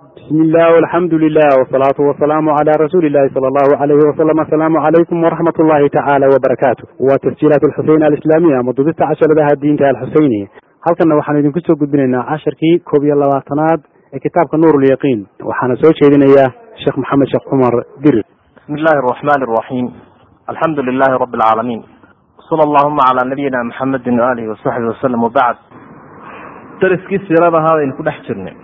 bismi illah alxamdu lilah wsalaatu wasalaamu cala rasuuli illahi sala allahu alayhi wasalam asalaamu calaykum waraxmat ullahi tacaala wabarakaatu waa tasjiilaat alxuseyn alislaamiya ama dubista casharadaha diinta alxuseyni halkanna waxaanu idinku soo gudbinaynaa casharkii koob iyo labaatanaad ee kitaabka nuur lyaqiin waxaana soo jeedinayaa sheekh maxamed sheekh cumar dirir bismi illahi araxmani araxiim alxamdu lilahi rabi alcaalamiin sala allahuma calaa nabiyina maxamedin waalihi wasaxbi wasalam wabacd dariskii siirada ahaa aynu ku dhex jirnay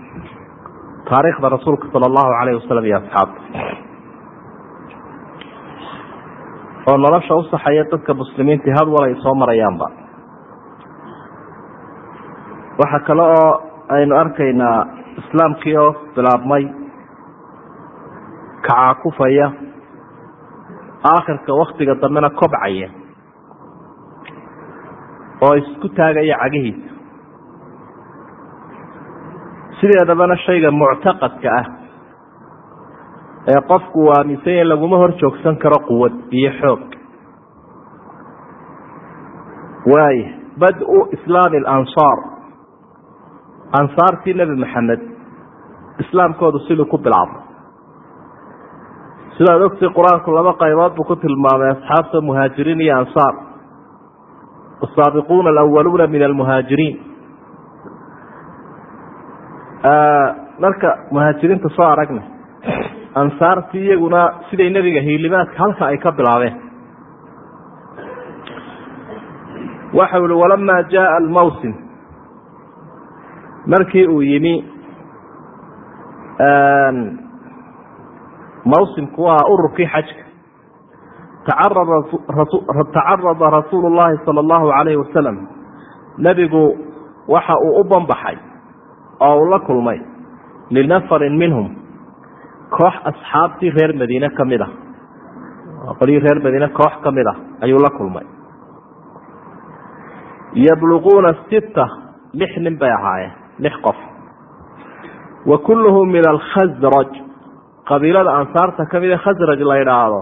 taariikhda rasuulka sala allahu calayhi wasalam iyo asxaabta oo nolosha u saxaya dadka muslimiintii had wal ay soo marayaanba waxaa kale oo aynu arkaynaa islaamkii oo bilaabmay kacaakufaya aakhirka waktiga dambena kobcaya oo isku taagaya cagihiisa sideedabana shayga muctaqadka ah ee qofku uu aaminsan yahi laguma hor joogsan karo quwad iyo xoog. Waaya bad-u islaami alansaar ansaartii nebi maxamed islaamkoodu siduu ku bilaabay sidaad ogtay qur'aanku laba qaybood buu ku tilmaamay asxaabta muhaajiriin iyo ansaar. Asaabiquuna alawaluuna min almuhaajiriin marka muhaajiriinta soo aragna ansaartii iyaguna siday nebiga hiilimaadka halka ay ka bilaabeen. Waxa uhi walamaa jaaa almawsim. Markii uu yimi mawsimku waa ururkii xajka. Tacarada rasuulu llahi sala allahu calayhi wasalam nebigu waxa uu u banbaxay oo uu la kulmay linafarin minhum koox asxaabtii reer madiine ka mid ah. Qolyii reer madiine koox ka mid ah ayuu la kulmay. Yabluquuna sita lix nin bay ahaayeen lix qof. Wa kulluhum min alkhasraj qabiilada ansaarta ka mida khasraj la idhaahdo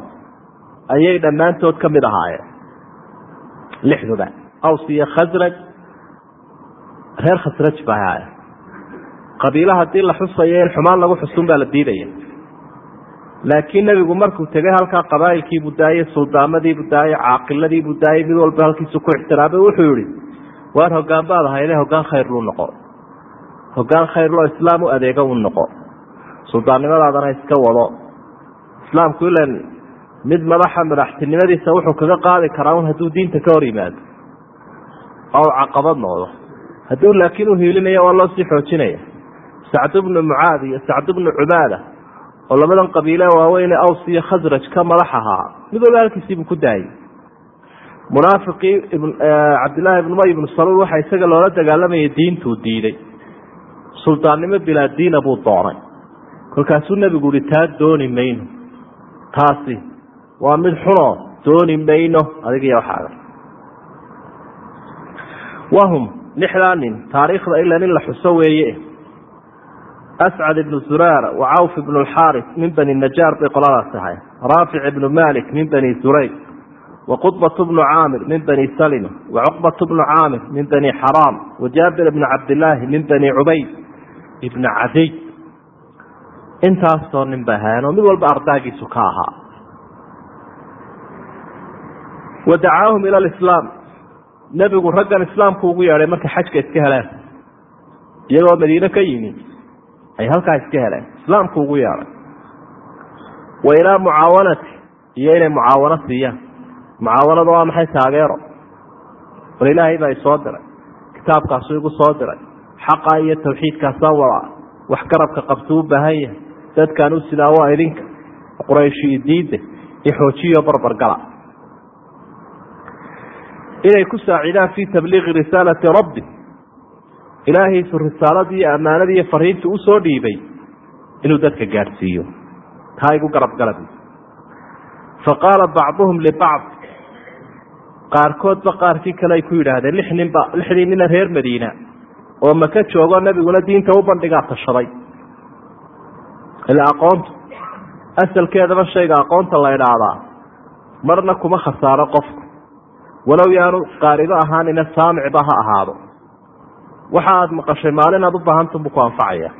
ayay dhammaantood ka mid ahaayeen. Lixduba aws iyo khasraj reer khasraj bay ahaayeen qabiila haddii la xusayo in xumaan lagu xusun baa la diidaya. Laakiin nebigu markuu tegay halkaa qabaa'ilkiibuu daayey suldaamadii daayey caaqiladiibuu daayey mid walba halkiisu ku ixtiraamay wuxuu yihi waar hogaan baad ahayde hogaan khayr luu noqo. Hogaan khayr loo islaam u adeego u noqo. Suldaannimadaadana iska wado. Islaamku ilan mid madaxa madaxtinimadiisa wuxuu kaga qaadi karaa un hadduu diinta ka hor yimaado. Oo caqabad noqdo. Hadduu laakiin u hiilinayo waa loo sii xoojinaya sacd bnu mucaad iyo sacd bnu cubaada oo labadan qabiile waaweyne aws iyo khasraj ka madax ahaa mid walba halkiisiibuu ku daayey munaafiqii cabdillaahi ibnu may ibnu saluul waxaa isaga loola dagaalamayay diintuu diiday. Suldaannimo bilaa diina buu doonay kolkaasuu nebigu uhi taa dooni mayno. Taasi waa mid xunoo dooni mayno. Adigiyo waxaaga wahum lixdaa nin taariikhda ila nin la xuso weeye ascad ibnu zuraara wa cawf ibnu alxaaris min bani najaar bay qoladaas ahay raafic ibnu malik min bani zurayg wa qudbatu bnu caamir min bani salima wa cuqbatu bnu caamir min bani xaraam wa jaabir ibnu cabdillaahi min bani cubayd ibni cadiy intaasoo nin bay ahaayeen oo mid walba ardaagiisu ka ahaa wa dacaahum ila alislaam nebigu raggan islaamku ugu yeedhay markay xajka iska heleen iyagoo madiine ka yimi ay halkaa iska heleen. Islaamku ugu yeedhay wa ilaa mucaawanati. Iyo inay mucaawano siiyaan mucaawanada waa maxay taageero? War ilaahay baa isoo diray. Kitaabkaasu igu soo diray. Xaqa iyo tawxiidkaasaa wadaa wax garabka qabtuu u baahan yahay. Dadkaan u sidaa waa idinka. Qurayshi idiidde ixoojiyo barbargala inay ku saacidaan fii tabliiqi risaalati rabbi ilaahiisu risaaladii iyo ammaanadii iyo fariintii u soo dhiibay inuu dadka gaadhsiiyo. Taa igu garabgalab fa qaala bacduhum libacd qaarkoodba qaarkii kale ay ku yidhaahdeen lix ninba lixdii nina reer madiina oo maka joogo nebiguna diinta u bandhigaa tashaday ila aqoontu asalkeedaba shayga aqoonta la idhaahdaa marna kuma khasaaro qofku. Walow yaanu qaaribo ahaanina saamicba ha ahaado waxa aad maqashay maalin aad u baahantunbu ku anfacaya.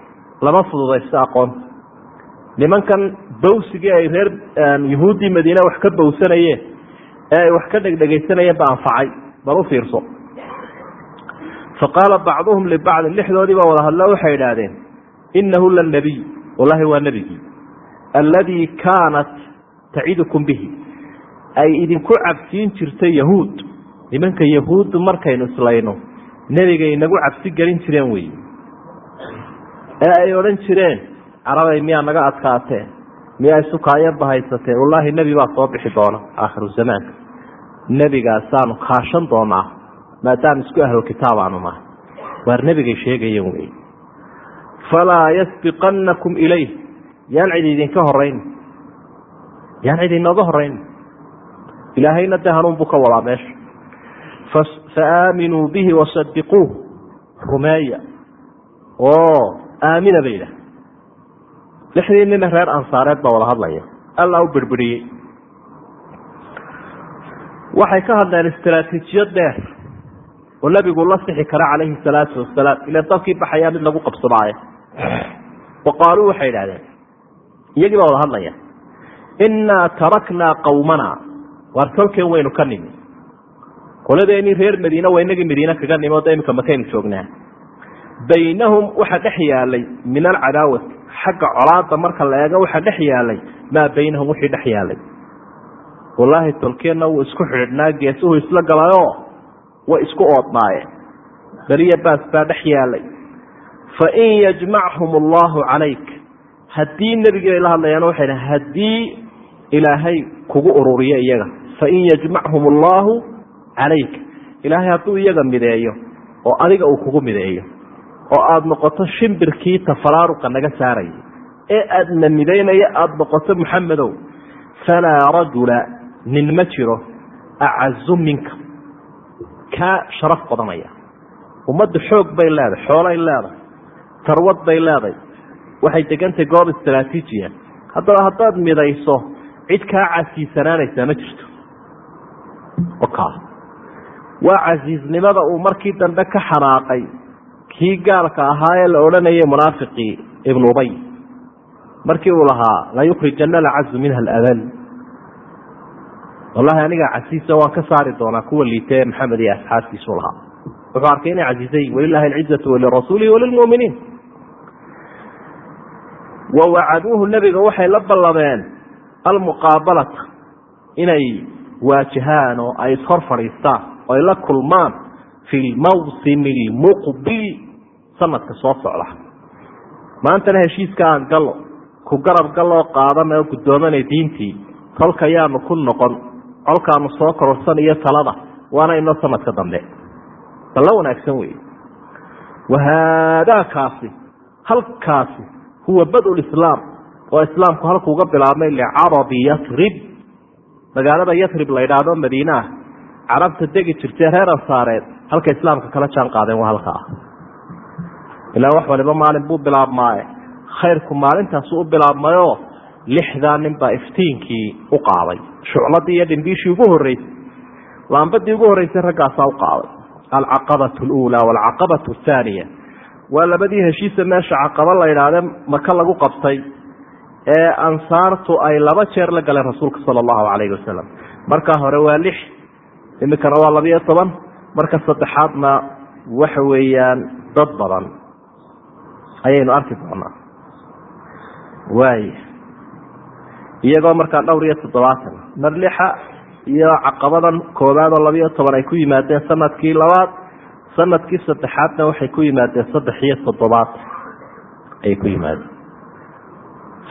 Lama fududaysto aqoonta nimankan bawsigii ay reer yuhuuddii madiine wax ka bawsanayeen ee ay wax ka dhegdhegaysanayeen ba anfacay bal u fiirso. Fa qaala bacduhum libacdin lixdoodii baa wada hadlo waxay idhaahdeen inahu lanebiy wallahi waa nebigii alladii kaanat tacidukum bihi. Ay idinku cabsiin jirtay yahuud. Nimanka yahuuddu markaynu islayno nebiga inagu cabsi gelin jireen wey ee ay odhan jireen carabay miyaa naga adkaateen miyaa isukaayanba haysateen wallaahi nebi baa soo bixi doona aakhiru zamaanka. Nebigaasaanu kaashan doonaa maadaama isku ahlo kitaab aanu nahay. Waar nebigay sheegayeen wey falaa yasbiqannakum ilayh. Yaan cid idinka horayn yaan cid inooga horayn ilaahayna dee hanuun buu ka wadaa meesha faaaminuu bihi wasadiquuh rumeeya oo aamina bay idhaah lixdii nina reer ansaareed baa wada hadlaya alla u birbiriyey waxay ka hadleen istraatiijiyad dheer oo nebigu la sixi kara calayhi salaatu wasalaam ila dalkii baxayaa mid lagu qabsadaayo wa qaaluu waxay idhahdeen iyagii baa wada hadlaya innaa taraknaa qawmana waar tolkeen waynu ka nimi qoladeenii reer madiine waa inagii madiine kaga nimi oda imika makaynu joognaa. Baynahum waxa dhex yaalay min alcadaawati xagga colaada marka la eego waxa dhex yaalay maa baynahum wixii dhex yaalay. Wallaahi tolkeenna wuu isku xidhidhnaa geesuhu isla galayoo way isku oodnaayeen. Beriya baas baa dhex yaalay. Fain yajmachum allahu calayk. Haddii nebigii la hadlayaan waxay haddii ilaahay kugu ururiyo iyaga. Fain yajmachum allahu calayk ilaahay hadduu iyaga mideeyo oo adiga uu kugu mideeyo oo aada noqoto shimbirkii tafaraaruqa naga saarayay ee aadna midaynaya aada noqoto muxamedow falaa rajula nin ma jiro acazu minka kaa sharaf badanaya ummadda xoog bay leedahay xoolay leedahay tarwad bay leedahay waxay degantay goob istraatiijiya haddaba haddaad midayso cid kaa casiisanaanaysaa ma jirto waa casiisnimada uu markii dambe ka xanaaqay kii gaalka ahaa ee la odhanayay munaafiqii ibnu ubay. Markii uu lahaa layukrijana alcazu minha aladal wallahi anigaa casiisa waan ka saari doonaa kuwa liita ee maxamed iyo asxaabtiisu lahaa. Wuxuu arkay inay casiisay walilahi alcizatu walirasuulihi walilmuminiin wa wacaduuhu nebiga waxay la ballameen almuqaabalata inay waajahaan oo ay ishor fadhiistaan oo ay la kulmaan fi lmawsimi lmuqbil sanadka soo socda. Maantana heshiiska aan gallo ku garab galloo qaadana oo guddoomanay diintii tolka yaanu ku noqon colkaanu soo kororsan iyo talada waana inoo sanadka dambe. Balla wanaagsan wey wahaadaakaasi halkaasi huwa bad lislaam oo islaamku halkuuga bilaabmay licarabi yatrib magaalada yatrib la ydhaahdo madiinaah carabta degi jirtay reer ansaareed halka islaamka kala jaan qaadeen waa halkaa ilaa wax waliba maalin buu bilaabmaaye. Khayrku maalintaasu u bilaabmayoo lixdaa nin baa iftiinkii u qaaday. Shucladii iyo dhimbiishii ugu horreysay. Laambadii ugu horreysay raggaasaa u qaaday. Alcaqabatu aluulaa waalcaqabatu athaaniya waa labadii heshiisa meesha caqaba la yidhaahde maka lagu qabtay ee ansaartu ay laba jeer la galeen rasuulka sala allahu calayhi wasalam markaa hore waa lix iminkana waa labiyo toban marka saddexaadna waxa weeyaan dad badan ayaynu arki doonaa. Waay iyagoo markaa dhowr iyo toddobaatan mar lixa iyo caqabadan koobaad oo labiyo toban ay ku yimaadeen sannadkii labaad sannadkii saddexaadna waxay ku yimaadeen saddex iyo toddobaatan ayay ku yimaadeen.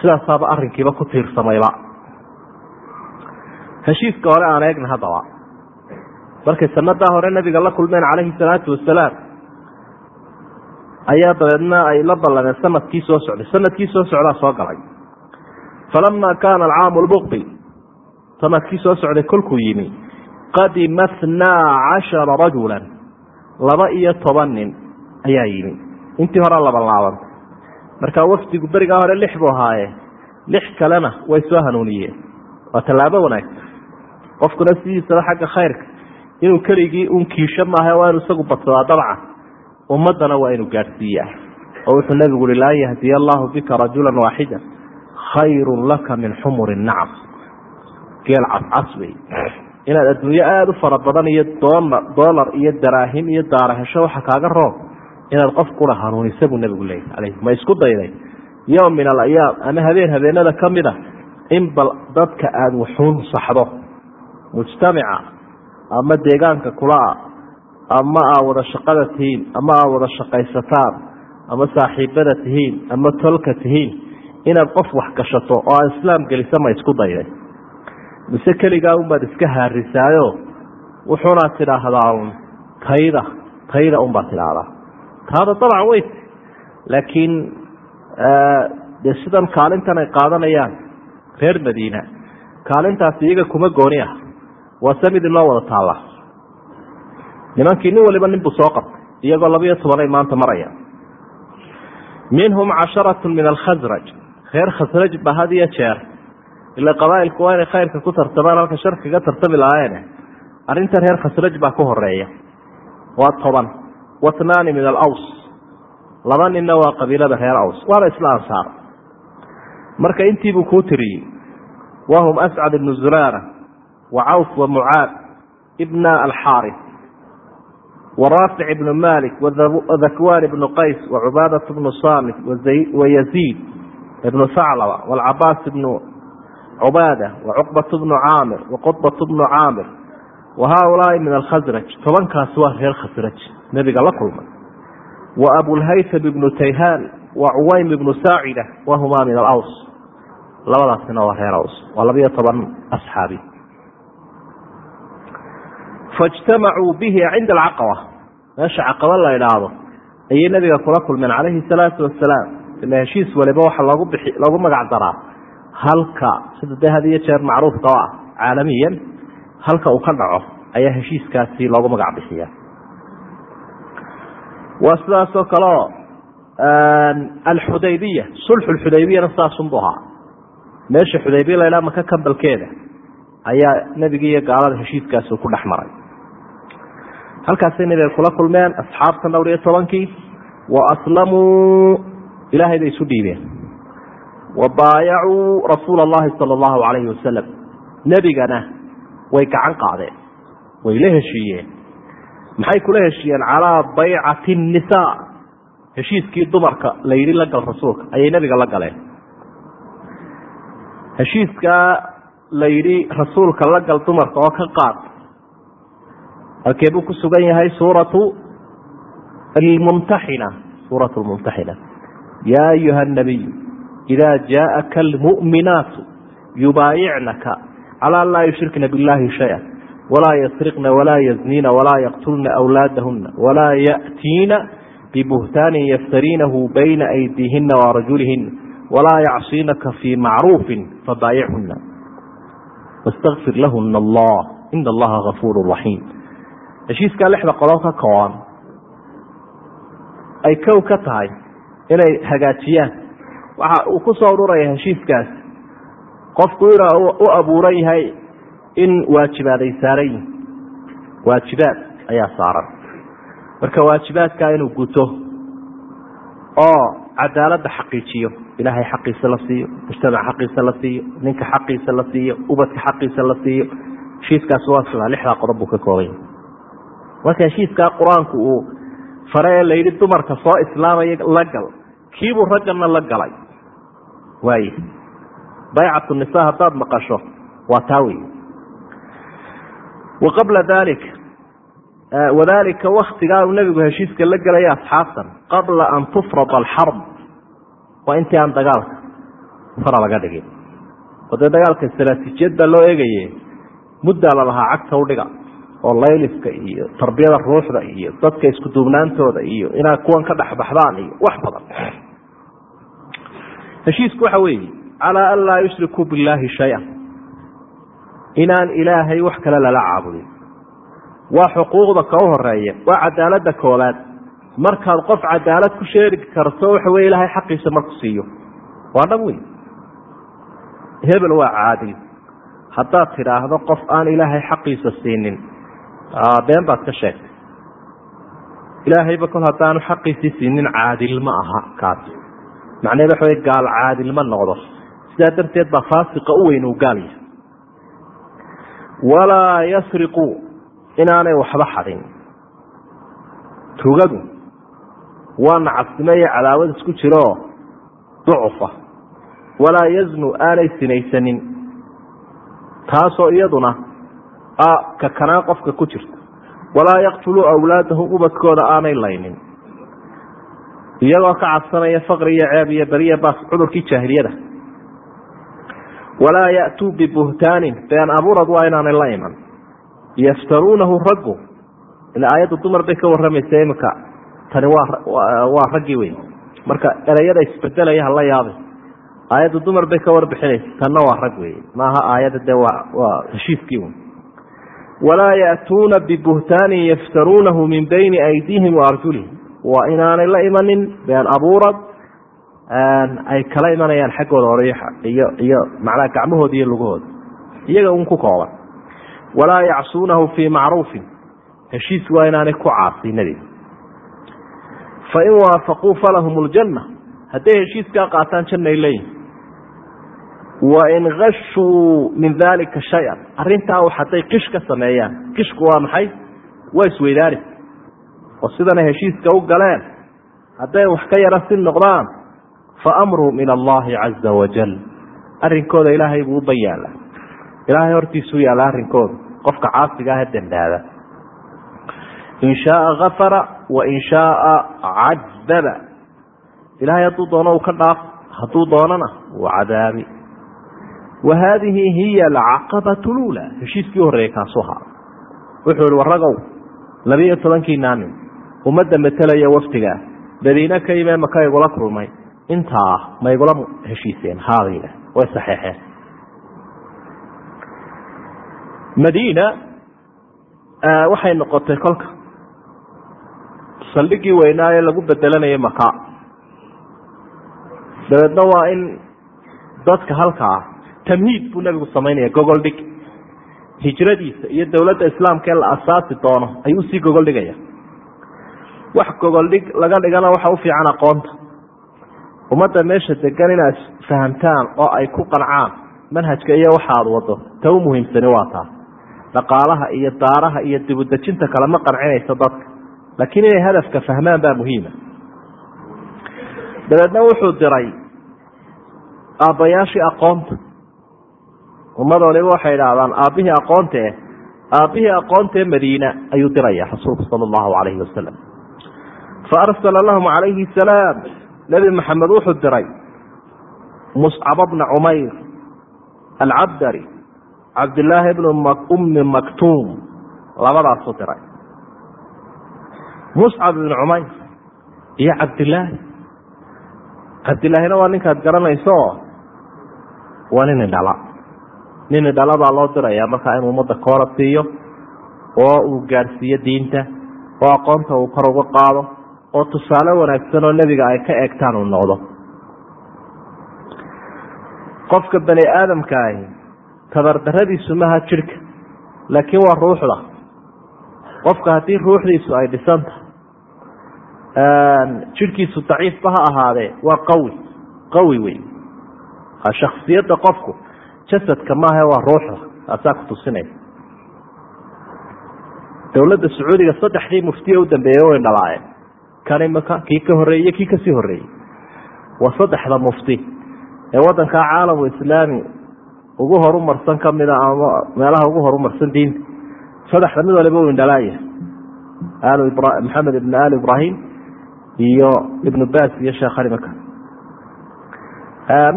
Sidaasaaba arrinkiiba ku tiirsamayba. Heshiiska hore aan eegna haddaba markay sanadaa hore nabiga la kulmeen calayhi salaatu wasalaam. Ayaa dabeedna ay la ballameen sannadkii soo socday. Sanadkii soo socdaa soo galay. Falama kaana alcaamu lmuqbil sannadkii soo socday kolkuu yimi. Qadima thnaa cashara rajulan. Laba iyo toban nin ayaa yimi. Intii hore laban laabantay markaa wafdigu berigaa hore lix buu ahaaye. Lix kalena way soo hanuuniyeen. Waa tallaabo wanaagsan. Qofkuna sidiisaba xagga khayrka inuu keligii un kiisho maaha waa inu isagu badsadaa dabcan ummaddana waa inuu gaadhsiiyaa. Oo wuxuu nebigu uhi laan yahdiya allahu bika rajula waaxida khayru laka min xumuri nacam. Geel cascas wey inaad adduunyo aada u fara badan iyo dolar iyo daraahim iyo daara hesho waxa kaaga roob inaad qof kula hanuunisa buu nebigu leeyay alayh ma isku dayday? Yowm min alayaam ama habeen habeenada ka mid a in bal dadka aada wuxuun saxdo. Mujtamica ama deegaanka kulaa. Ama aa wada shaqada tihiin. Ama aa wada shaqaysataan. Ama saaxiibada tihiin. Ama tolka tihiin. Inaad qof wax gashato oo aan islaam gelisa ma isku dayday. Mise keligaa unbaad iska haarisaayo wuxuunaad tidhaahdaa tayda tayda unbaad tidhaahdaa. Taada dabcan weyt laakiin dee sidan kaalintan ay qaadanayaan reer madiina kaalintaasi iyaga kuma gooni ah waa se mid inoo wada taalla nimankii nin waliba nin buu soo qabtay iyagoo labayo tobanay maanta maraya minhum casharatu min alkhasraj reer khasraj ba had iyo jeer ila qabaailku waa inay khayrka ku tartamaan halka shar kaga tartami lahaayeene arrinta reer khasraj baa ku horreeya waa toban watnaani min alaws. Laba ninna waa qabiilada reer aws. Waana isla ansaar. Marka intiibuu kuu tiriyey wahum ascad ibnu zuraara wa cawf wa mucaad ibna alxaarif waraafic ibnu malik wadhakwaan ibnu qays wacubaadat bnu samit wayaziid ibnu haclaba walcabaas ibnu cubaada wacuqbat bnu caamir waqudbat bnu caamir wa haaulaai min alkhasraj tobankaas waa reer khasraj nebiga la kulmay. Wa abulhaytham ibnu tayhaan wa cuwaym ibnu saacida wahumaa min alaws. Labadaasina waa reer aws waa labiyo toban asxaabi faijtamacuu bihi cinda alcaqaba. Meesha caqaba la idhaahdo ayay nebiga kula kulmeen calayhi salaatu wasalaam ila heshiis waliba waxa loogu bixi loogu magac daraa. Halka sida dee had iyo jeer macruufka o ah caalamiyan halka uu ka dhaco ayaa heshiiskaasi loogu magac bixiya waa sidaasoo kaleo alxudaybiya sulxu lxudaybiyana sidaasunbu ahaa. Meesha xudaybiya la ydhaha maka kambalkeeda ayaa nebigi iyo gaalada heshiiskaasi ku dhex maray halkaasay nebiga kula kulmeen asxaabta dhowr iyo tobankii wa aslamuu ilaahay bay isu dhiibeen. Wa baayacuu rasuula allahi sala allahu calayhi wasalam nebigana way gacan qaadeen way la heshiiyeen. Maxay kula heshiiyeen? Calaa baycati nnisaa heshiiskii dumarka la yidhi la gal rasuulka. Ayay nebiga la galeen. Heshiiskaa la yidhi rasuulka la gal dumarka oo ka qaad halkee buu ku sugan yahay suuratu almumtaxina suuratu lmumtaxina yaa ayuha anabiyu idaa jaaaka almu'minaatu yubaayicnaka calى an laa yushrikna biاllahi shaya walaa yasriqna walaa yazniina walaa yaqtulna awlaadahuna walaa ya'tiina bibuhtaanin yaftariinahu bayna aydiihina waarajulihina walaa yacsiinaka fii macruufin fabaayichuna wastakfir lahuna allah ina allaha gafuuru raxiim heshiiskaa lixda qodob ka kooban ay kow ka tahay inay hagaajiyaan. Waxa uu ku soo ururaya heshiiskaas. Qofku inuu u abuuran yahay in waajibaad ay saaran yihiin waajibaad ayaa saaran. Marka waajibaadkaa inuu guto oo cadaaladda xaqiijiyo ilaahay xaqiisa la siiyo mujtamac xaqiisa la siiyo ninka xaqiisa la siiyo ubadka xaqiisa la siiyo heshiiskaas waa sidaa lixdaa qodob buu ka kooban yahay marka heshiiskaa qur'aanku uu fare ee layidhi dumarka soo islaamaya la gal. Kiibuu raggana la galay. Waay baycatu nisa haddaad maqasho waa taa wey wa qabla dalik wadalika waktigaa uu nebigu heshiiska la gelaya asxaabtan qabla an tufrada alxarb waa intii aan dagaalka fara laga dhigin oo dagaalka istaraatiijiyad loo eegaye muddaa lalahaa cagta udhiga oo layliska iyo tarbiyada ruuxda iyo dadka isku duubnaantooda iyo inaad kuwan ka dhexbaxdaan iyo wax badan. Heshiisku waxa weeye calaa an laa yushrikuu billaahi shay-an. Inaan ilaahay wax kale lala caabudin. Waa xuquuqda ka u horreeya waa cadaaladda koobaad markaad qof cadaalad ku sheeri karto waxa weye ilaahay xaqiisa marku siiyo. Waa dhab wey hebel waa caadil. Haddaad tidhaahdo qof aan ilaahay xaqiisa siinin been baad ka sheegtay. Ilaahayba kol haddaanu xaqiisii siinin caadil ma aha kaas macnaheed waxa wey gaal caadil ma noqdo. Sidaa darteed baa faasiqa u weyn uu yahay. Walaa yasriqu inaanay waxba xadin. Tugadu waa nacasnimo iyo cadaawad isku jiroo ducufa. Walaa yaznu aanay sinaysanin. Taasoo iyaduna ka kanaan qofka ku jirta. Walaa yaqtuluu awlaadahum ubadkooda aanay laynin. Iyagoo ka cabsanaya faqri iyo ceeb iyo beriya baas cudurkii jaahiliyada. Walaa ya'tuu bibuhtaanin been abuurad waa inaanay la iman. Yaftaruunahu raggu ila aayadda dumar bay ka warramaysa iminka. Tani waa raggii wey marka ereyada isbedelaya hala yaabay. Aayadda dumar bay ka warbixinaysa tanna waa rag wey maaha aayadda dee waa heshiiskii walaa ya'tuuna bibuhtaanin yaftaruunahu min bayni aydiihim wa arjulihim waa inaanay la imanin been abuurad ay kala imanayaan xaggooda hore iyo iyo macnaha gacmahooda iyo lugahooda iyaga un ku kooban walaa yacsuunahu fii macruufin heshiis waa inaanay ku caasiinadii fain waafaquu falahum ljanna hadday heshiiskaa qaataan jannay leeyihiin wain ashuu min dalika shay-an arrintaa hadday kish ka sameeyaan kishku waa maxay waa isweydaani oo sidana heshiiska u galeen hadday wax ka yara si noqdaan faamruhum ila allahi caza wajal arrinkooda ilaahay buu uban yaalla ilaahay hortiisuu yaalla arrinkooda qofka caasiga ah dembaaba in shaaa afara wain shaaa cadaba ilahay hadduu doono uu ka dhaaf hadduu doonana wuu cadaabi wa hiya alcaqabat lula heshiiskii horreeyey kaasu ahaa wuxuu ihi waragow labiiyo tobankii naanin ummadda metelaya waftigaa madiine ka yimee maka igula kulmay. Intaa ma igula heshiiseen haadayda way saxeexeen madiina waxay noqotay kolka. Saldhigii weynaa ee lagu bedelanayay maka. Dabeedna waa in dadka halkaa tamhiid buu nebigu samaynaya gogol dhig. Hijradiisa iyo dowladda islaamka ee la asaasi doono ayuu u sii gogol dhigaya. Wax gogol dhig laga dhigana waxa u fiican aqoonta. Ummadda meesha degan inaad fahamtaan oo ay ku qancaan manhajka iyo waxaad wado ta u muhiimsani waa taa. Dhaqaalaha iyo daaraha iyo dibudejinta kale ma qancinayso dadka laakiin inay hadafka fahmaan baa muhiima. Dabeedna wuxuu diray aabbayaashii aqoonta ummadooniba waxay idhaahdaan aabbihii aqoontae aabbihii aqoontae madiina ayuu diraya rasuulku sala allahu calayhi wasalam fa arsala lahum calayhi salaam. Nebi maxamed wuxuu diray muscab bna cumayr alcabdari cabdilaahi bnu ummi maktuum labadaasuu diray. Muscab ibnu cumayr iyo cabdilaahi cabdilaahina waa ninkaad garanayso waa nin idhala nin idhala baa loo diraya markaa inuu ummadda koora siiyo oo uu gaadhsiiyo diinta oo aqoonta uu kor uga qaado oo tusaale wanaagsan oo nebiga ay ka eegtaan uu noqdo. Qofka bani aadamkaahi tabardaradiisu maha jidhka laakiin waa ruuxda. Qofka haddii ruuxdiisu ay dhisanta jidhkiisu daciifba ha ahaadee waa qawi qawi wey shaksiyadda qofku jasadka maaha waa ruuxda taasaa ku tusinaysa dowladda sacuudiga saddexdii muftiye u dambeeyey way dhalaayeen. Kani maka kii ka horreeyey kii ka sii horreeyey waa saddexda mufti ee waddankaa caalamu islaami ugu horumarsan kamida ama meelaha ugu horumarsan diinta saddexda mid waliba u indhalaaya aal maxamed ibn ali ibrahim iyo ibnu bas iyo sheekhani maka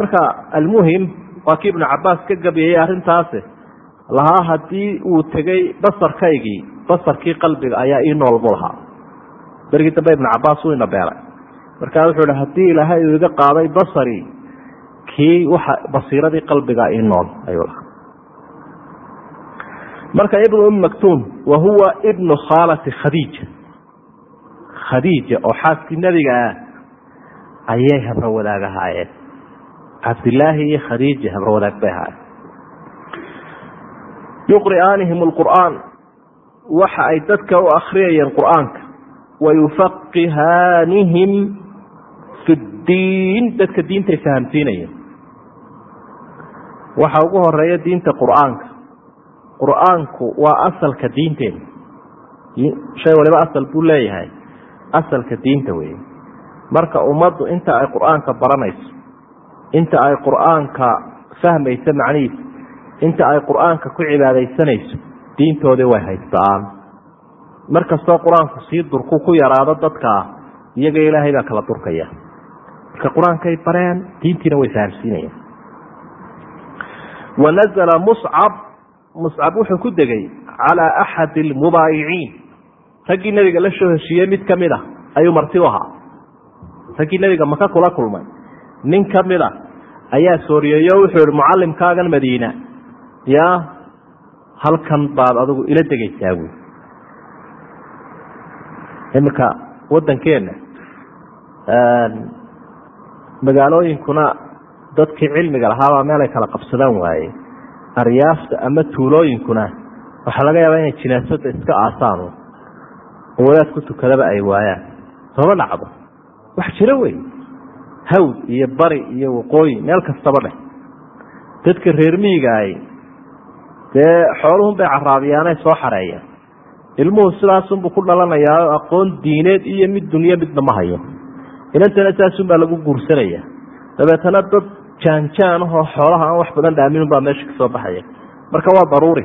marka almuhim waa kii ibnu cabaas ka gabiyayey arrintaasi. Lahaa haddii uu tegey basarkaygii basarkii qalbiga ayaa ii nool lahaa. Berigii dambe ibnu cabaas uu inabeelay markaa wuxuu hi haddii ilaahay uu iga qaaday basari kii waxa basiiradii qalbiga ii nool ayuu lahaa. Marka ibnu um maktuum wa huwa ibnu khaalati khadiija. Khadiija oo xaaskii nebiga ah ayay habro wadaag ahaayeen cabdilaahi iyo khadiija habro wadaag bay ahaayeen. Yuqri'aanihim alqur'aan. Waxa ay dadka u akriyayeen qur'aanka. Wayufaqihaanihim fi ddiin dadka diintay fahamsiinayeen. Waxa ugu horreeya diinta qur'aanka. Qur'aanku waa asalka diinteena. Shay waliba asal buu leeyahay. Asalka diinta weeye. Marka ummaddu inta ay qur'aanka baranayso inta ay qur'aanka fahmayso macnihiisa inta ay qur'aanka ku cibaadaysanayso diintoodii way haystaan. Markastoo qur'aanku sii durku ku yaraado dadkaa iyaga ilaahay baa kala durkaya. Marka qur'aankay bareen diintiina way fahamsiinayaan wanazla muscab muscab wuxuu ku degay calaa axadi almubaayiciin raggii nebiga la soo heshiiyey mid ka mid a ayuu marti u ahaa. Raggii nebiga maka kula kulmay nin ka mid a ayaa sooriyeeyo wuxuu yihi mucalimkaagan madiina yaa halkan baad adigu ila degaysaa buui iminka waddankeenna magaalooyinkuna dadkii cilmiga lahaabaa meelay kala qabsadaan waaye. Aryaafta ama tuulooyinkuna waxaa laga yaabaa inay jinaasada iska aasaan oo wadaad ku tukadaba ay waayaan. Sooma dhacdo. Wax jiro wey hawd iyo bari iyo waqooyi meel kastaba dheh dadka reer miyigaay dee xooluhun bay caraabiyaanay soo xareeyaan. Ilmuhu sidaasunbuu ku dhalanayaa aqoon diineed iyo mid dunyo midna ma hayo. Inantana saasunbaa lagu guursanaya. Dabeetana dad jaanjaan ahoo xoolaha aan wax badan dhaaminun baa meesha ka soo baxaya. Marka waa daruuri.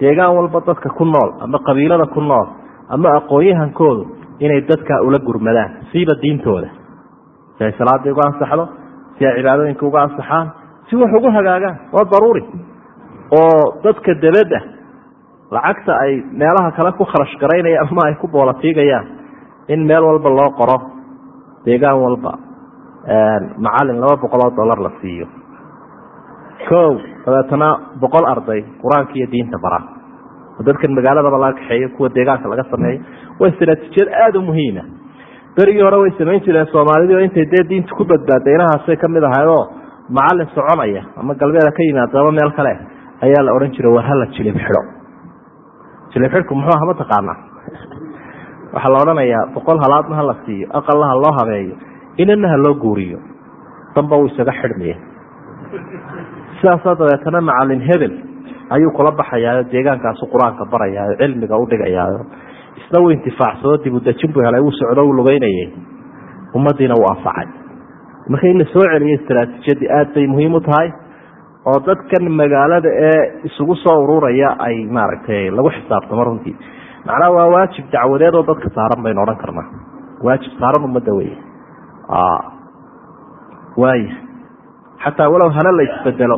Deegaan walba dadka ku nool ama qabiilada ku nool ama aqoon-yahankoodu inay dadka ula gurmadaan siiba diintooda si ay salaadii uga ansaxdo si ay cibaadooyinka uga ansaxaan si wax ugu hagaagaan waa daruuri. Oo dadka debadda lacagta ay meelaha kale ku kharash garaynayaan ama ay ku boolatiigayaan in meel walba loo qoro deegaan walba macalin laba boqol oo dollar la siiyo. Ko dabeetana boqol arday qur'aanka iyo diinta bara. Oo dadkan magaaladaba laga kaxeeyo kuwa deegaanka laga sameeyo. Waa istaraatiijiyad aada u muhiima berigii hore way samayn jireen soomaalidii oo intay dee diinta ku badbaaday inahaasay ka mid ahaydoo macalin soconaya ama galbeeda ka yimaada ama meel kale ayaa la odhan jiray war hala jilib xidho. Jilib xidhku muxuu aha mataqaanaa waxaa la odhanayaa boqol halaadna hala siiyo aqalna ha loo habeeyo inana ha loo guuriyo damba uu isaga xidhmaya sidaasoo dabeetana macalin hebel ayuu kula baxayaayo deegaankaasu qur'aanka barayaayo cilmiga udhigayaayo isna uu intifaacsado dibudejin buu helay uu socdo uu lugeynayay. Ummadiina uu anfacay. Marka in la soo celiyo istaraatiijiyadii aad bay muhiim u tahay oo dadkan magaalada ee isugu soo ururaya ay maaragtay lagu xisaabtamo runtii macnaha waa waajib dacwadeed oo dadka saaran baynu odhan karnaa. Waajib saaran ummadda wey waaya xataa walow hana la isbedelo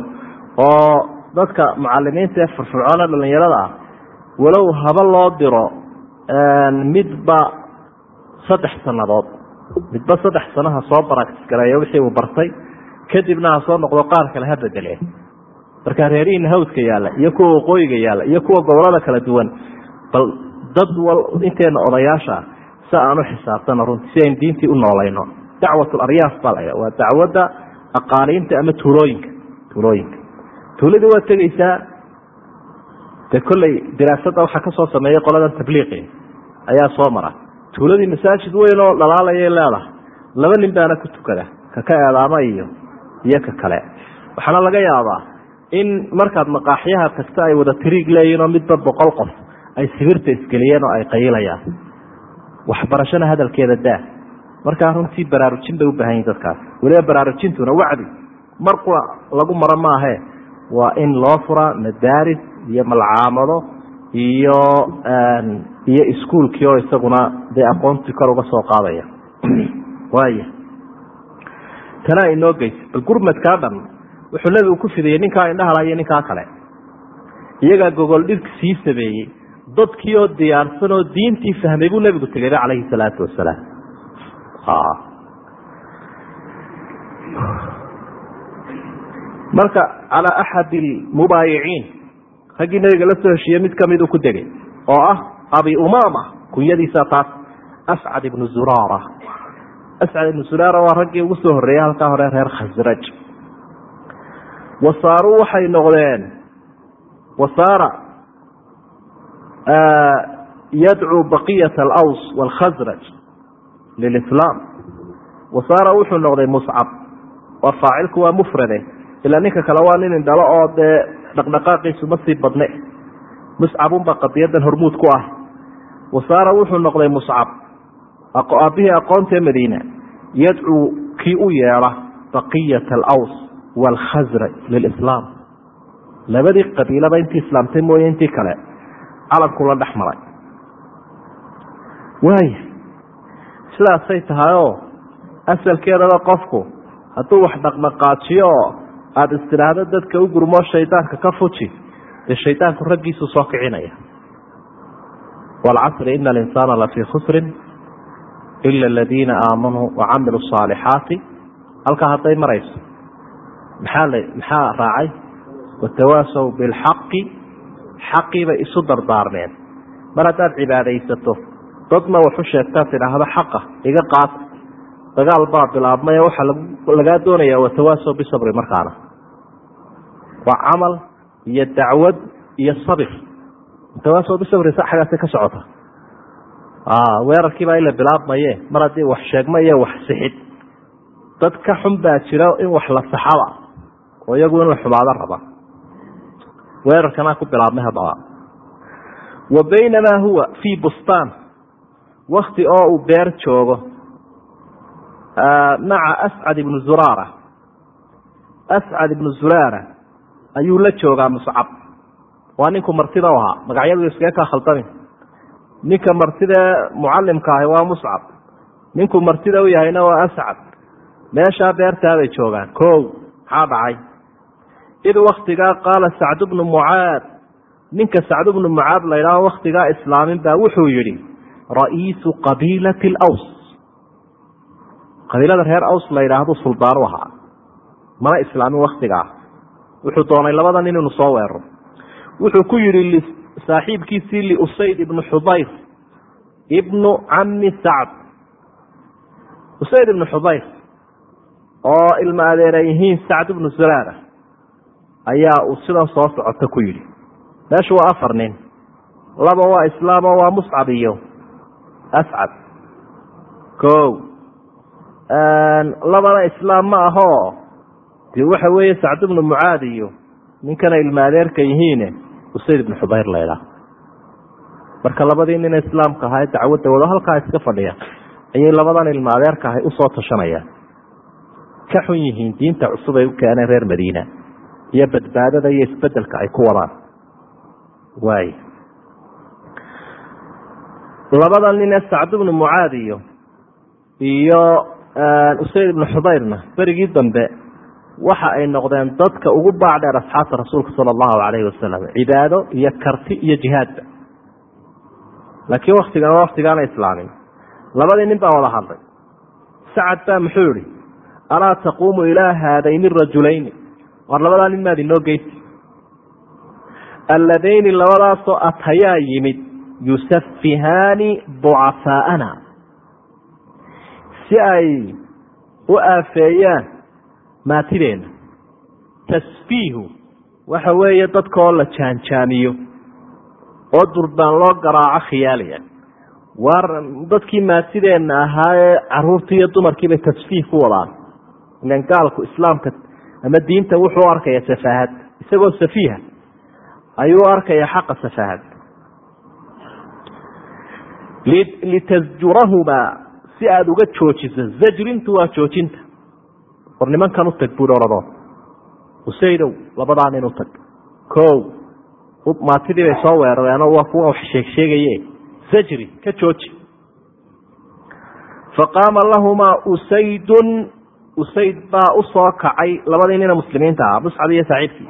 oo dadka mucalimiinta ee firfircoona dhalinyarada ah walow haba loo diro midba saddex sannadood. Midba saddex sano ha soo baraktisgareeyo wixii uu bartay. Kadibna ha soo noqdo qaar kale ha bedeleen marka reerihiina hawdka yaalla iyo kuwa waqooyiga yaalla iyo kuwa gobollada kala duwan bal dad wal inteena odayaasha si aan u xisaabtano runtii si aynu diintii u noolayno. Dacwat laryaaf baa la waa dacwadda aqaaliinta ama tuulooyinka tuulooyinka. Tuuladii waad tegeysaa de kolley diraasadda waxaa ka soo sameeyey qoladan tabliiqi. Ayaa soo mara. Tuuladii masaajid weyn oo dhalaalayay leedahay. Laba nin baana ku tukada. Ka ka eedaama iyo iyo ka kale. Waxaana laga yaabaa in markaad maqaaxyaha tagta ay wada tiriig leeyihiin oo midba boqol qof ay sibirta isgeliyeen oo ay qayilayaan. Waxbarashana hadalkeeda daa. Markaa runtii baraarujin bay u baahan yihiin dadkaas. Weliba baraarujintuna wacdi. Mar qura lagu maro maahe waa in loo furaa madaaris iyo malcaamado iyo iyo iskuolkii oo isaguna dee aqoontii kor uga soo qaadaya. Waaya tanaa inoo geysa bal gurmadkaa dhan wuxuu nebigu ku fidayey ninkaa indhahala iyo ninkaa kale. Iyagaa gogol dhirk sii sameeyey dadkii oo diyaarsan oo diintii fahmay buu nebigu tegayba calayhi salaatu wasalaam. Marka calaa axadi almubaayiciin raggii nebiga la soo heshiiyey mid kamiduu ku degay oo ah abi umama kunyadiisa taas ascad ibnu zuraara ascad ibnu zuraara waa raggii ugu soo horreeyey halkaa hore reer khasraj wasaaruu waxay noqdeen wasaara yadcuu baqiyata alaws waalkhasraj lilislaam wasaara wuxuu noqday muscab waa faacilku waa mufrade. Ilaa ninka kale waa nin indhalo oo dee dhaqdhaqaaqiisu ma sii badne. Muscabunbaa qadiyadan hormuud ku ah. Wasaara wuxuu noqday muscab. Aabbihii aqoontae madiina yadcuu kii u yeedha baqiyata alaws waalkhasraj lilislaam labadii qabiilaba intii islaamtay mooye intii kale calanku la dhex maray. Waaya sidaasay tahayoo asalkeedaba qofku hadduu wax dhaqdhaqaajiyo oo aada istidhaahdo dadka u gurmoo shaydaanka ka fuji. Dee shaydaanku raggiisuu soo kicinaya. Waalcasri ina alinsaana lafii khusrin ila aladiina aamanuu wacamiluu asaalixaati halkaa hadday marayso maxaa l maxaa raacay? Watawaasaw bilxaqi xaqii bay isu dardaarmeen. Mar haddaad cibaadaysato dadna waxu sheegtaad tidhaahdo xaqa iga qaata dagaal baa bilaabmay waxaa lagaa doonaya watawaasaw bisabri markaana waa camal iyo dacwad iyo sabir. Watawaasaw bisabri xagaasay ka socota. Weerarkiibaa ila bilaabmaye. Mar haddii wax sheegma iyo wax sixid. Dad xun baa jira in wax la saxaba oo iyagu in la xumaado raba. Weerarkanaa ku bilaabmay haddaba. Wa baynamaa huwa fii bustaan. Wakti oo uu beer joogo. Maca ascad ibnu zuraara. Ascad ibnu zuraara ayuu la joogaa muscab. Waa ninku martida u ahaa. Magacyadu iskaga kaa khaldami ninka martidee mucalimka ahi waa muscab. Ninkuu martida u yahayna waa ascad meeshaa beertaabay joogaan. Ko maxaa dhacay? Id waktigaa qaala sacd bnu mucaad. Ninka sacd bnu mucaad la ydhaho waktigaa islaamin baa wuxuu yidhi ra'iisu qabiilati alaws. Qabiilada reer aws la yidhaahdu suldaan u ahaa. Mana islaamin waktigaa wuxuu doonay labada nin inuu soo weeraro wuxuu ku yidhi saaxiibkiisii liusayd ibnu xudayr ibnu cami sacd. Usayd ibnu xudayr oo ilma adeeran yihiin sacd ibnu zuraara ayaa uu sidan soo socota ku yidhi. Meeshu waa afar nin laba waa islaamo waa muscab iyo ascad. Ko labana islaam ma ahoo dee waxa weeye sacd ibnu mucaad iyo ninkana ilma adeerka yihiine usayd ibnu xudayr laydhaah marka labadii nin islaamka ahaa dacwadda wado halkaa iska fadhiya ayay labadan ilma adeerka ahay u soo tashanayaan. Ka xun yihiin diinta cusub ay u keeneen reer madiina iyo badbaadada iyo isbeddelka ay ku wadaan. Waay. Labadan nin ee sacd ibnu mucaad iyo iyo usayd ibnu xudayrna berigii dambe waxa ay noqdeen dadka ugu baacdheer asxaabta rasuulka sala allahu calayhi wasalam cibaado iyo karti iyo jihaadba laakiin waktigan waktigaana islaamin. Labadii nin baa wada hadlay. Sacad baa muxuu yihi alaa taquumu ilaa haadayni rajulayni war labadaa nin maad inoo geysi alladayni labadaasoo atayaa yimid yusafihaani ducafaa'ana. Si ay u aafeeyaan maatideenna tasfiihu waxa weeye dadkaoo la jaanjaamiyo oo durbaan loo garaaco khiyaaliya war dadkii maatideenna ahaa ee caruurtii iyo dumarkii bay tasfiih ku wadaan. Ilan gaalku islaamka ama diinta wuxuu arkaya safaahad isagoo safiiha ayuu arkaya xaqa safaahad. Litasjurahumaa si aada uga joojiso zajrintu waa joojinta war nimankan utag buui orado usaydow labadaa nin utag ko maatidii bay soo weerareenoo waa kuwa wax sheeg sheegaye zajri ka jooji. Faqaama lahumaa usaydun usayd baa u soo kacay labadii nina muslimiinta ah muscab iyo saaxiibkii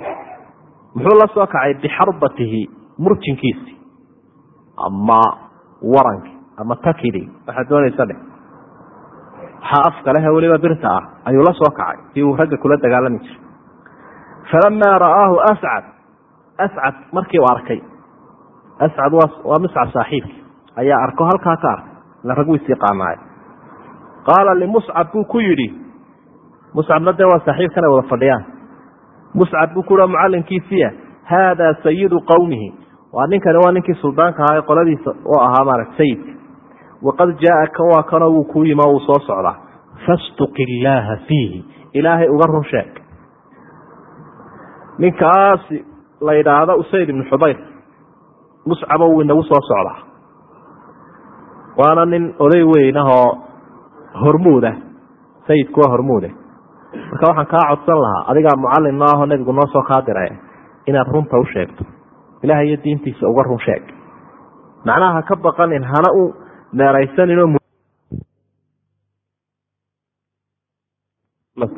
muxuu la soo kacay? Bixarbatihi murjinkiisi ama waranki ama takidii waxaad doonaysa dheh waxaa afka lehe weliba birta ah ayuu la soo kacay. Si uu ragga kula dagaalami jiray. Falamaa ra'aahu ascad ascad markii uu arkay ascad waa muscab saaxiibki ayaa arko halkaa ka arkay. Ila rag wiis yaqaanaayo qaala limuscab buu ku yidhi muscabna dee waa saaxiibkan ay wada fadhiyaan. Muscab buu ku mucallinkiisiya haadaa sayidu qowmihi waa ninkani waa ninkii suldaanka ahaa ee qoladiisa u ahaa maarata sayidka waqad jaaaka waa kanoo wuu kuu yima wuu soo socdaa fastuq illaaha fiihi ilaahay uga run sheeg ninkaasi la yidhaahdo usayd ibnu xubayr muscabo wuu inagu soo socdaa waana nin oday weynahoo hormuuda sayidku waa hormuuda marka waxaan kaa codsan lahaa adigaa mucallim no aho nebigu noo soo kaa diray inaad runta u sheegto ilaah iyo diintiisa uga run sheeg macnaha ha ka baqanin hana u meeraysaninoo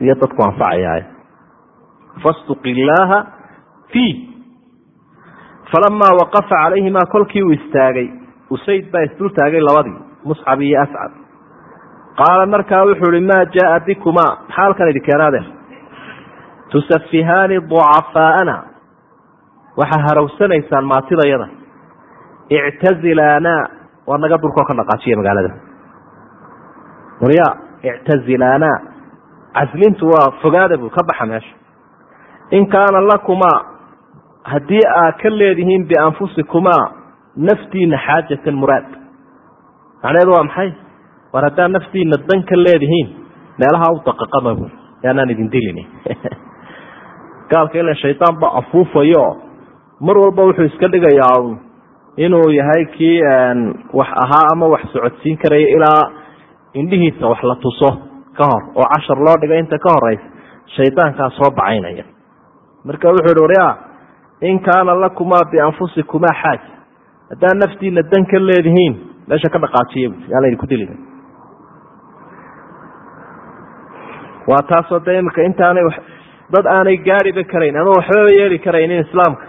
iyo dadku anfacayaa fastuq illaaha fii falamaa waqafa calayhimaa kolkii uu istaagay. Usayd baa isdul taagay labadii muscab iyo ascad qaala markaa wuxuu ihi maa jaaa bikumaa maxaa halkan idin keenaade tusafihaani ducafaa'ana waxaa harawsanaysaan maatidayada. Ictazilaanaa waa naga dulkoo ka dhaqaajiya magaalada. Warya ictazilaanaa caslintu waa fogaada buu ka baxa meesha. In kaana lakumaa haddii aad ka leedihiin bianfusikumaa naftiina xaajatan muraad. Macnaheedu waa maxay? War haddaad naftiina dan ka leedihiin meelaha u daqaqama bu yaanaan idin dilin gaalka ila shaydaan ba afuufayo mar walba wuxuu iska dhigayaa inuu yahay kii wax ahaa ama wax socodsiin karaya ilaa indhihiisa wax la tuso ka hor oo cashar loo dhigay inta ka horeysa shaydaankaa soo bacaynaya. Marka wuxuu ihi warya in kaana lakumaa bianfusikumaa xaaja haddaad naftiina dan ka leedihiin meesha ka dhaqaajiya yaan laydinku dilin waa taasoo de imika intaanay dad aanay gaariba karayn ama waxbaba yeeli karaynin islaamka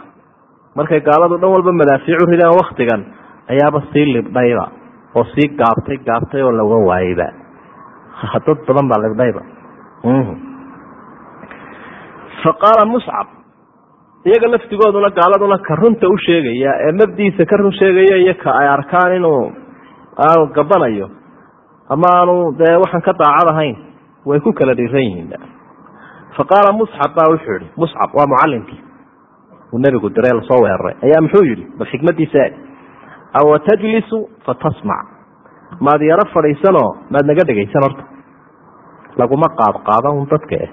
markay gaaladu dhan walba madaafiicu ridaan waktigan ayaaba sii libdhayba oo sii gaabtay gaabtay oo laga waayeyba dad badan baa libdhayba. Fa qaala muscab iyaga laftigooduna gaaladuna ka runta u sheegaya ee mabdiisa ka run sheegaya iyo ka ay arkaan inuu aanu gabanayo ama aanu dee waxaan ka daacad ahayn way ku kala dhiran yihiin. Fa qaala musxab baa wuxuu yihi muscab waa mucalimkii uu nebigu diray la soo weeraray. Ayaa muxuu yihi bal xikmadiisa eg awa tajlisu fatasmac maad yaro fadhiisanoo maad naga dhegaysan horta. Laguma qaad qaada un dadka eh.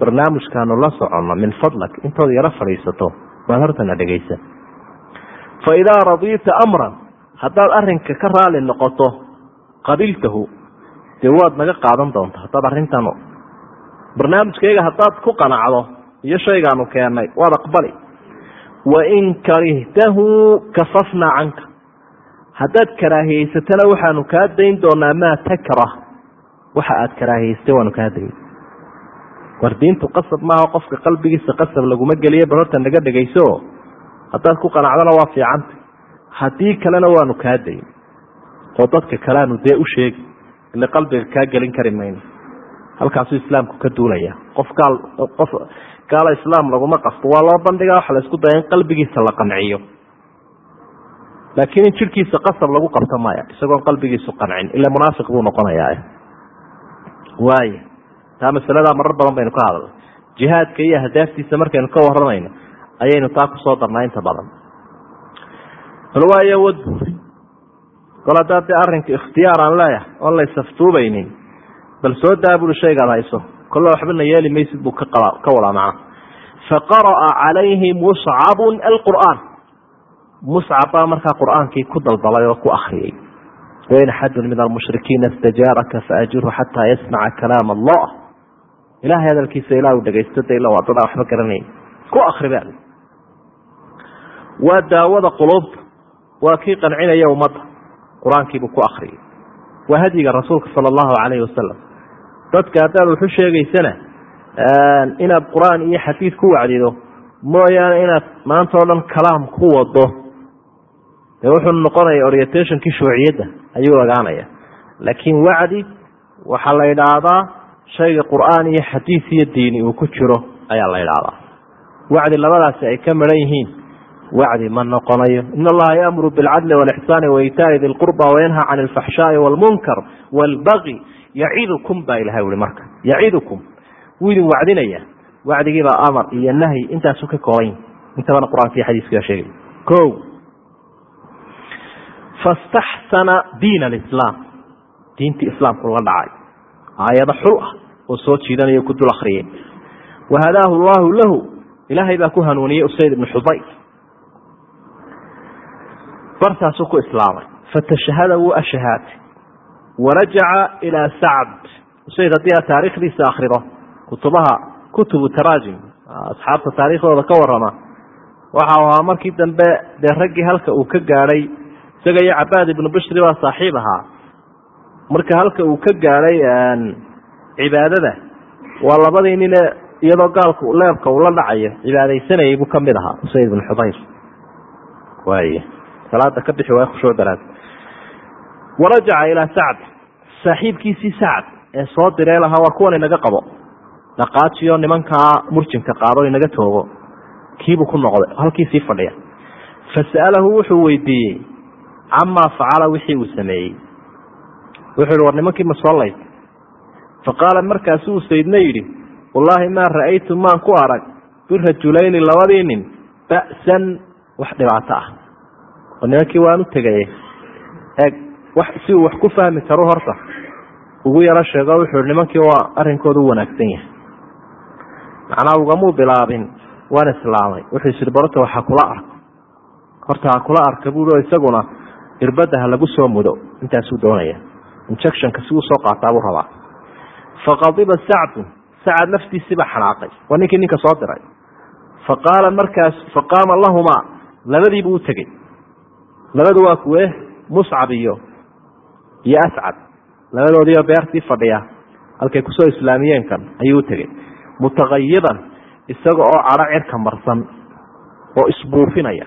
Barnaamijkaanu la soconno min fadlak. Intood yaro fadhiisato maad hortana dhegaysan. Fa radiita amran haddaad arinka ka raali noqoto qabiltahu dee waad naga qaadan doonta haddaad arrintan barnaamijkayga haddaad ku qanacdo iyo shaygaanu keennay waad aqbali wain karihtahu kafafnaa canka haddaad karaahiyeysatana waxaanu kaa dayn doonaa maa takrah waxa aad karaahiyeystay waanu kaa dayn war diintu qasab maaha qofka qalbigiisa qasab laguma geliye bal horta naga dhegayso haddaad ku qanacdona waa fiicanta haddii kalena waanu kaa dayn oo dadka kaleanu dee u sheegi ile qalbiga kaa gelin kari mayno halkaasuu islaamku ka duulaya qof gaal qof gaala islaam laguma qasto waa loo bandhigaa waxa la isku daya in qalbigiisa la qanciyo. Laakiin in jirhkiisa qasab lagu qabto maya isagoon qalbigiisu qancin ila munaafiq buu noqonayaa waaya taa masaladaa marar badan baynu ka hadalnay. Jihaadka iyo ahdaaftiisa markaynu ka waramayno ayaynu taa ku soo darnaa inta badan. Bal waayo wadbuuri kol haddaa dee arrinka ikhtiyaar aan leeyahay oon la isaftuubaynin bal soo daa buri shaygaad hayso kolle waxbana yeeli maysid buu ka wadaa macna faqara'a calayhi muscabun alqur'aan. Muscab baa markaa qur'aankii ku daldalay oo ku akriyey wain axadun min almushrikiina istajaaraka faajirhu xataa yasmaca kalaam allah. Ilahay hadalkiisa ilaa uu dhegaysto de ila waa dadaa waxba garanayn. Ku akri ba waa daawada quluubta waa kii qancinaya ummadda qur'aankiibuu ku akriyay waa hadyiga rasuulka sala allahu calayhi wasalam dadka haddaad waxu sheegaysana inaad qur'aan iyo xadiid ku wacdido mooyaane inaad maanta o dhan kalaam ku wado dee wuxuu noqonaya orientationkii shuuciyadda ayuu ogaanaya laakiin wacdi waxaa la idhaahdaa shayga qur'aan iyo xadiid iyo diini uu ku jiro ayaa la idhaahdaa wacdi labadaasi ay ka maran yihiin wacdi ma noqonayo. In allaha yaamuru bilcadli walixsaani waitaai di lqurba wayanha can alfaxshaai walmunkar walbagi yacidukum baa ilahay ui marka. Yacidukum. Wuu idin wacdinaya. Wacdigiibaa amar iyo nahyi intaasu ka kooban intabana qur'aanka iyo xadiiska sheegay. O fastaxsana diin alislaam. Diintii islaamku la dhacay. Aayado xul ah oo soo jiidanaya ku dul akriyay wahadaahu allahu lahu. Ilaahay baa ku hanuuniyey usayd ibnu xudayr bartaasuu ku islaamay. Fatashahada wuu ashahaatay warajaca ilaa sacd usayd haddii aad taariikhdiisa akrido kutubaha kutubu taraajim asxaabta taariikhdooda ka warama waxa ahaa markii dambe dee raggii halka uu ka gaadhay isaga iyo cabaad ibnu bishri baa saaxiib ahaa marka halka uu ka gaadhay cibaadada waa labadii nine iyadoo gaalku leebka uu la dhacayo cibaadaysanayay buu ka mid ahaa usayd ibnu xudayr waay salaada ka bixi waay khushuuc daraad warajaca ilaa sacd. Saaxiibkiisii sacd ee soo diree lahaa waa kuwan inaga qabo. Dhaqaajiyo nimankaa murjinka qaado inaga toogo. Kiibuu ku noqday halkiisii fadhiya. Fasa'alahu wuxuu weydiiyey camaa facala wixii uu sameeyey. Wuxuu yihi war nimankii ma soo layd. Faqaala markaasu uu saydna yidhi wallaahi maa ra'aytu maan ku arag birajulayni labadii nin ba'san wax dhibaato ah oo nimankii waan u eeg si uu wax ku fahmi karo horta. Ugu yaro sheego wuxuu nimankii waa arrinkooda u wanaagsan yahay. Macnaa ugamuu bilaabin waan islaamay wuxuu isiri barota waxa kula arko. Horta ha kula arka buui oo isaguna irbadda ha lagu soo mudo. Intaasuu doonaya. Injectionka si uu soo qaataa buu rabaa. Faqadiba sacdun sacad naftiisiiba xanaaqay. Waa ninkii ninka soo diray. Faqaala markaas faqaama lahumaa labadiibuu u tegey. Labadu waa kuwe muscab iyo iyo ascad labadoodiioo beertii fadhiya. Halkay ku soo islaamiyeen kan ayuu u tegey. Mutaqayidan isaga oo cadho cirka marsan oo isbuufinaya.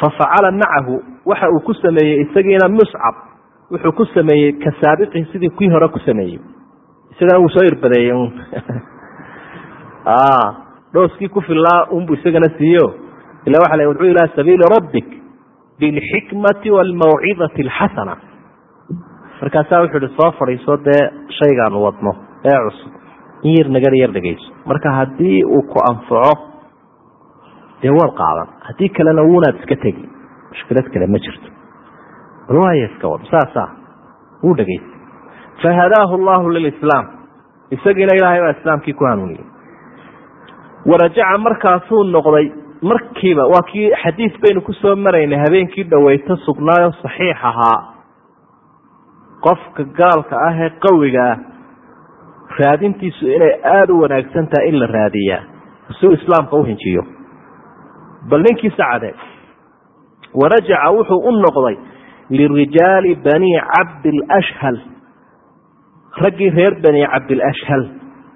Fa facala macahu waxa uu ku sameeyey isagiina muscab wuxuu ku sameeyey ka saabiqii sidii kii hore ku sameeyey. Isagana wuu soo irbadeeyey un dhooskii ku filaa unbu isagana siiyo ila waxa la udcuu ilaa sabiili rabbik bilxikmati waalmawcidati alxasana. Markaasaa wuxuu ihi soo fadhiiso dee shaygaanu wadno ee cusub. In yar yar dhegeyso marka haddii uu ku anfaco dee waad qaadan. Haddii kalena wuunaad iska tegi mushkilad kale ma jirto. Bal waaya iska wad saasa wuu dhegeysa fahadaahu llahu lilislaam. Isagiina ilaahay baa islaamkii ku hanuuniyey. Warajaca markaasuu noqday markiiba waa kii xadiis baynu ku soo maraynay habeenkii dhaweyto sugnaayo saxiix ahaa. Qofka gaalka ah ee qawiga ah raadintiisu inay aada u wanaagsan tahay in la raadiyaa si uu islaamka u hinjiyo. Bal ninkii sacade warajaca wuxuu u noqday lirijaali bani cabdilashhal raggii reer bani cabdilashhal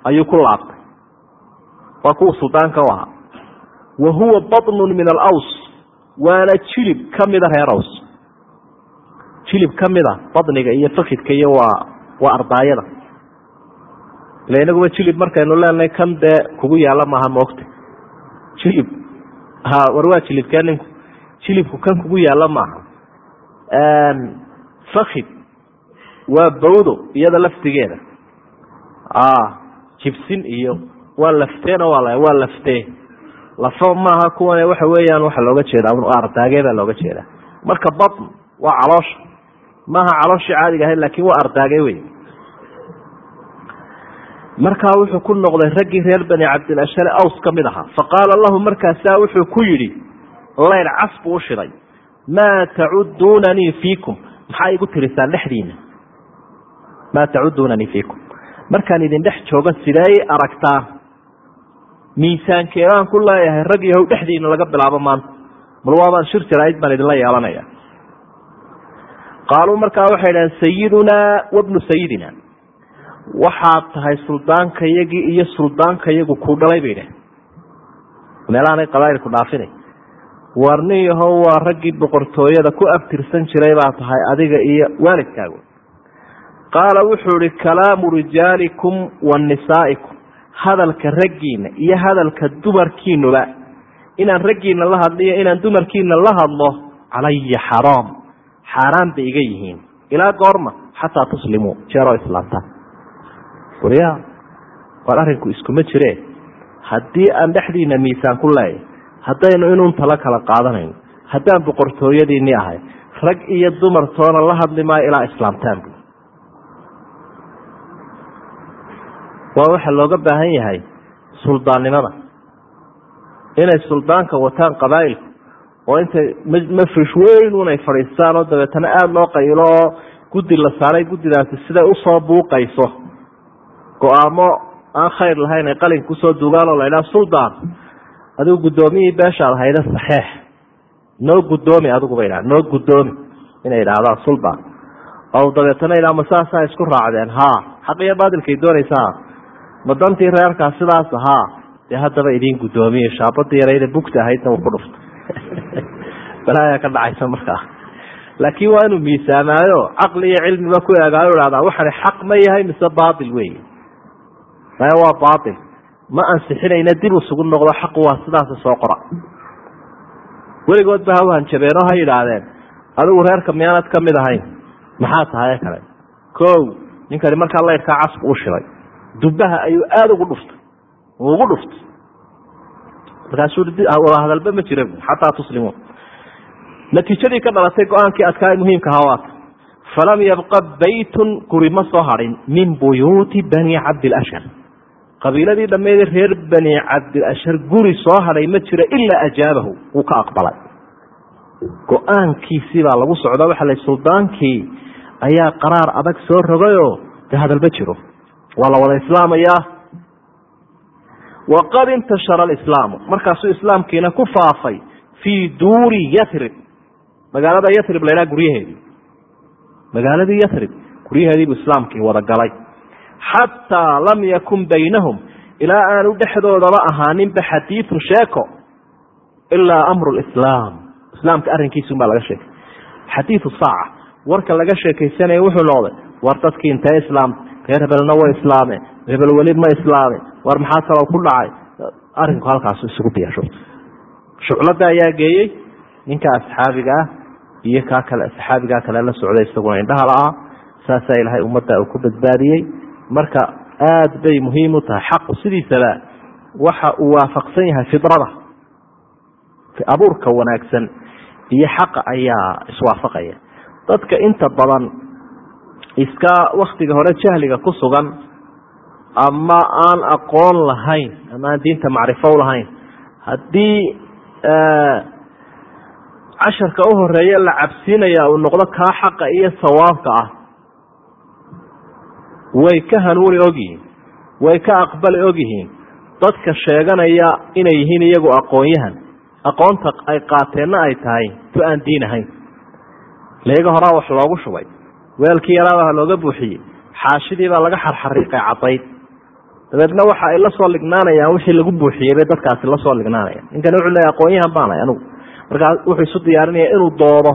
ayuu ku laabtay. Waa kuwa suldaanka u ahaa wa huwa baطnu min alaws. Waana jilib kamida reer aws. Jilib kamida badniga iyo fakidka iyo waa waa ardaayada. Ila inaguba jilib markaynu leenahay kan dee kugu yaalla maaha moogta jilib. Ha war waa jilibkee ninku? Jilibku kan kugu yaalla maaha. Fakid waa bawdo iyada laftigeeda. Jibsin iyo waa lafteena waa waa laftee lafo maaha kuwan waxa weeyaan waxa looga jeeda ardaage baa looga jeeda marka batn waa caloosha maaha calooshii caadiga ahayd laakin waa ardaage wey markaa wuxuu ku noqday raggii reer bani cabdilashale aws ka mid ahaa. Faqaala lahu markaasaa wuxuu ku yidhi layl cas buu u maa tacuduunanii fiikum? Maxaa igu tirisaan dhexdiina maa tacuduunanii fiikum. Markaan idin dhex jooga sidee aragtaan miisaankeedaan ku leeyahay rag yahow dhexdiina laga bilaabo maanta. Bal waabaan shir jaraa'id baan idinla yeelanaya qaaluu markaa waxay dhaheen sayidunaa wabnu sayidina waxaad tahay suldaankayagii iyo suldaankayagu ku dhalay bay dhaheen meelaanay qabaa'ilku dhaafinay. Warnin yahow waa raggii boqortooyada ku abtirsan jiray baa tahay adiga iyo waalidkaagu. Qaala wuxuu ihi kalaamu rijaalikum wa nisaa'ikum hadalka raggiina iyo hadalka dumarkiinuba inaan raggiina la hadliyo inaan dumarkiina la hadlo calaya xaraam. Xaaraan bay iga yihiin. Ilaa goorma xataa tuslimuu jeeroo islaamtaan warya waar arrinku iskuma jire. Haddii aan dhexdiina miisaan ku leeyahy haddaynu inun talo kala qaadanayno haddaan boqortooyadiinii ahay rag iyo dumartoona la hadli maayo ilaa islaamtaan bu waa waxa looga baahan yahay suldaannimada. Inay suldaanka wataan qabaa'ilku oo intay mafrish weyn unay fadhiistaan oo dabeetana aada loo qaylo oo guddi la saaray guddidaasi siday u soo buuqayso. Go'aamo aan khayr lahayn ay qalinka ku soo duugaan oo la ydhaha suldaan adigu guddoomiyii beeshaad hayda saxeex. Noo guddoomi adigu ba ydhaha noo guddoomi inay yidhaahdaan suldaan oo dabeetana yidhaha ma saasaa isku raacdeen? Haa xaq iyo baadilkay doonaysaa ma dantii reerkaas sidaas haa dee haddaba idiin guddoomiye shaabadii yarayda bugta ahaydna uu ku dhuftay. Balaayaa ka dhacaysa markaa. Laakiin waa inuu miisaamaayo caqli iyo cilmiba ku eegaayo ihahdaa waxani xaq ma yahay mise baatil wey maya waa baatil. Ma ansixinayna dib isugu noqdo xaqu waa sidaasa soo qora. Weligood ha u hanjabeenoo ha yidhaahdeen. Adigu reerka miyaanad ka mid ahayn maxaa tahay kale? Ko ninkani markaa laydhkaa casbu u shilay dubbaha ayuu aada ugu dhuftay. Ugu dhuftay. Markaasuu hadalba ma jira xataa tuslimuun natiijadii ka dhalatay go'aankii adkaa muhiimka hawaata falam yabqa baytun guri ma soo hadhin min buyuuti bani cabdilashar qabiiladii dhammeedii reer bani cabdilashar guri soo hadhay ma jiro ilaa ajaabahu wuu ka aqbalay. Go'aankiisii baa lagu socda waxa la suldaankii ayaa qaraar adag soo rogayoo dee hadalba jiro waa la wada islaamayaa waqad intashara alislaamu markaasuu islaamkiina ku faafay fii duuri yathrib. Magaalada yathrib la ydhaha guryaheedii. Magaaladii yathrib guryaheediibuu islaamkii wada galay. Xataa lam yakun baynahum ilaa aanu dhexdoodaba ahaaninba xadiiun sheeko ilaa amru lislaam islaamka arrinkiisun baa laga sheekay. Xadiiu saaca. Warka laga sheekaysanaya wuxuu noqday war dadkii intee islaamta reer hebelna way islaameen hebel weli ma islaame. War maxaa kaloo ku dhacay? Arinku halkaasu isugu biyasho shuclada ayaa geeyey. Ninka asxaabiga ah iyo kaa kale saxaabigaa kale la socday isaguna indhaha la-ah saasaa ilaahay ummadda uu ku badbaadiyey. Marka aada bay muhiim u tahay. Xaqu sidiisaba waxa uu waafaqsan yahay fidrada. Abuurka wanaagsan. Iyo xaqa ayaa iswaafaqaya. Dadka inta badan iska waktiga hore jahliga ku sugan ama aan aqoon lahayn ama aan diinta macrifo lahayn. Haddii casharka u horreeya la cabsiinaya uu noqdo kaa xaqa iyo sawaabka ah way ka hanuuni ogyihiin way ka aqbali ogyihiin. Dadka sheeganaya inay yihiin iyagu aqoonyahan aqoonta ay qaateenna ay tahay tu aan diin ahayn. Leega horaa wax loogu shubay weelkii yaraadaha looga buuxiyey xaashidii baa laga xarxariiqay cadayd dabeedna waxa ay la soo lignaanayaan wixii lagu buuxiyey bay dadkaasi la soo lignaanayaan. Ninkani wuxuu leeya aqoonyahan baanay anigu markaa wuxuu isu diyaarinaya inuu doodo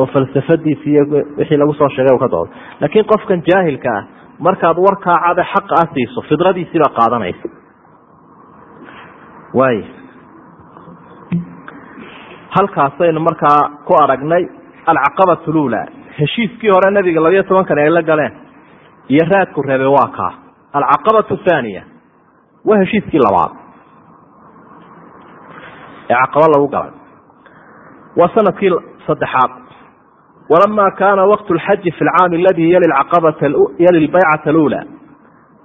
oo falsafadiisi iyo wixii lagu soo sheegay uu ka doodo. Laakiin qofkan jaahilka ah markaad warkaa cade xaqa a siiso fidradiisii baa qaadanaysa. Waay halkaasaynu markaa ku aragnay alcaqabat lula heshiiskii hore nabiga labiyo tobankan ay la galeen iyo raadku reebay waa kaa. Alcaqabatu thaniya waa heshiiskii labaad. Ee caqaba lagu galay waa sannadkii saddexaad. Walama kaana waqt lxaji fi lcaami aladi yali lbaycata lula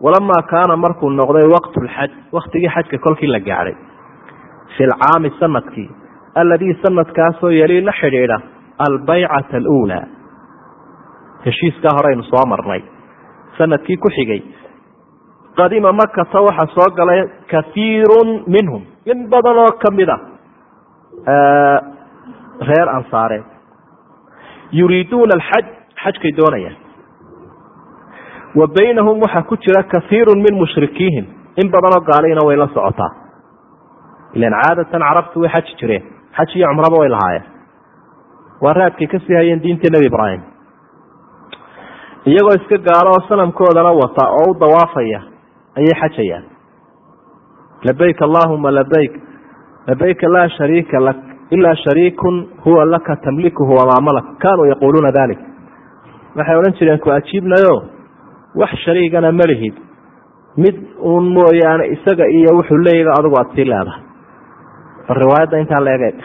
walama kaana markuu noqday waqt lxaj waktigii xajka kolkii la gaadhay. Fi lcaami sannadkii aladii sanadkaasoo yali la xidhiidha albaycata alula heshiiskaa horeynu soo marnay. Sanadkii ku xigay. Qadima makata waxaa soo galay kaiiru minhum. In badan oo a reer ansaareed yuriiduuna alxaj xajkay doonayaan. Wa baynahum waxaa ku jira kaiiru min mushrikiihim in badanoo gaaliina way la socotaa. Ilan caadatan carabtu way xaji jireen. Xaj iyo cumraba way lahaayeen. Waa raadkay ka sii hayeen diintii nebi ibraahim iyagoo iska gaalo oo sanamkoodana wata oo u dawaafaya ayay xajayaan. Labayk allahuma labayk labayka laa shariika lak ilaa shariikun huwa laka tamlikuhu wamaa malak kaanuu yaquuluuna dalik waxay odhan jireen ku ajiibnayo wax shariigana ma lihid. Mid uun mooyaane isaga iyo wuxuu leeyaha adigu aada sii leedahay. Bal riwaayadda intaa la ege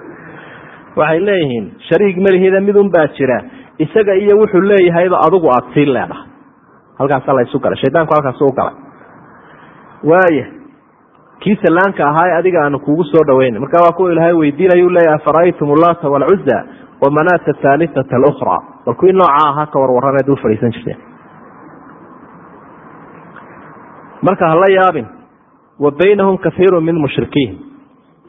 waxay leeyihiin shariig malihida midun baa jira isaga iyo wuxuu leeyahayba adigu aada sii leedahay. Halkaasa laysu galay. Shaydaanku halkaasu u galay. Waaya kii salaanka ahaa adiga aanu kugu soo dhaweyn markaa waa kuwa ilaahay weydiinayuu leeyahay afara'aytum ullata waalcuza wamanaata haaliata alukra bal kuwii noocaa ahaa ka warwaraneed u fadhiisan jirteen. Marka hala yaabin wa baynahum kaiiru min mushrikiin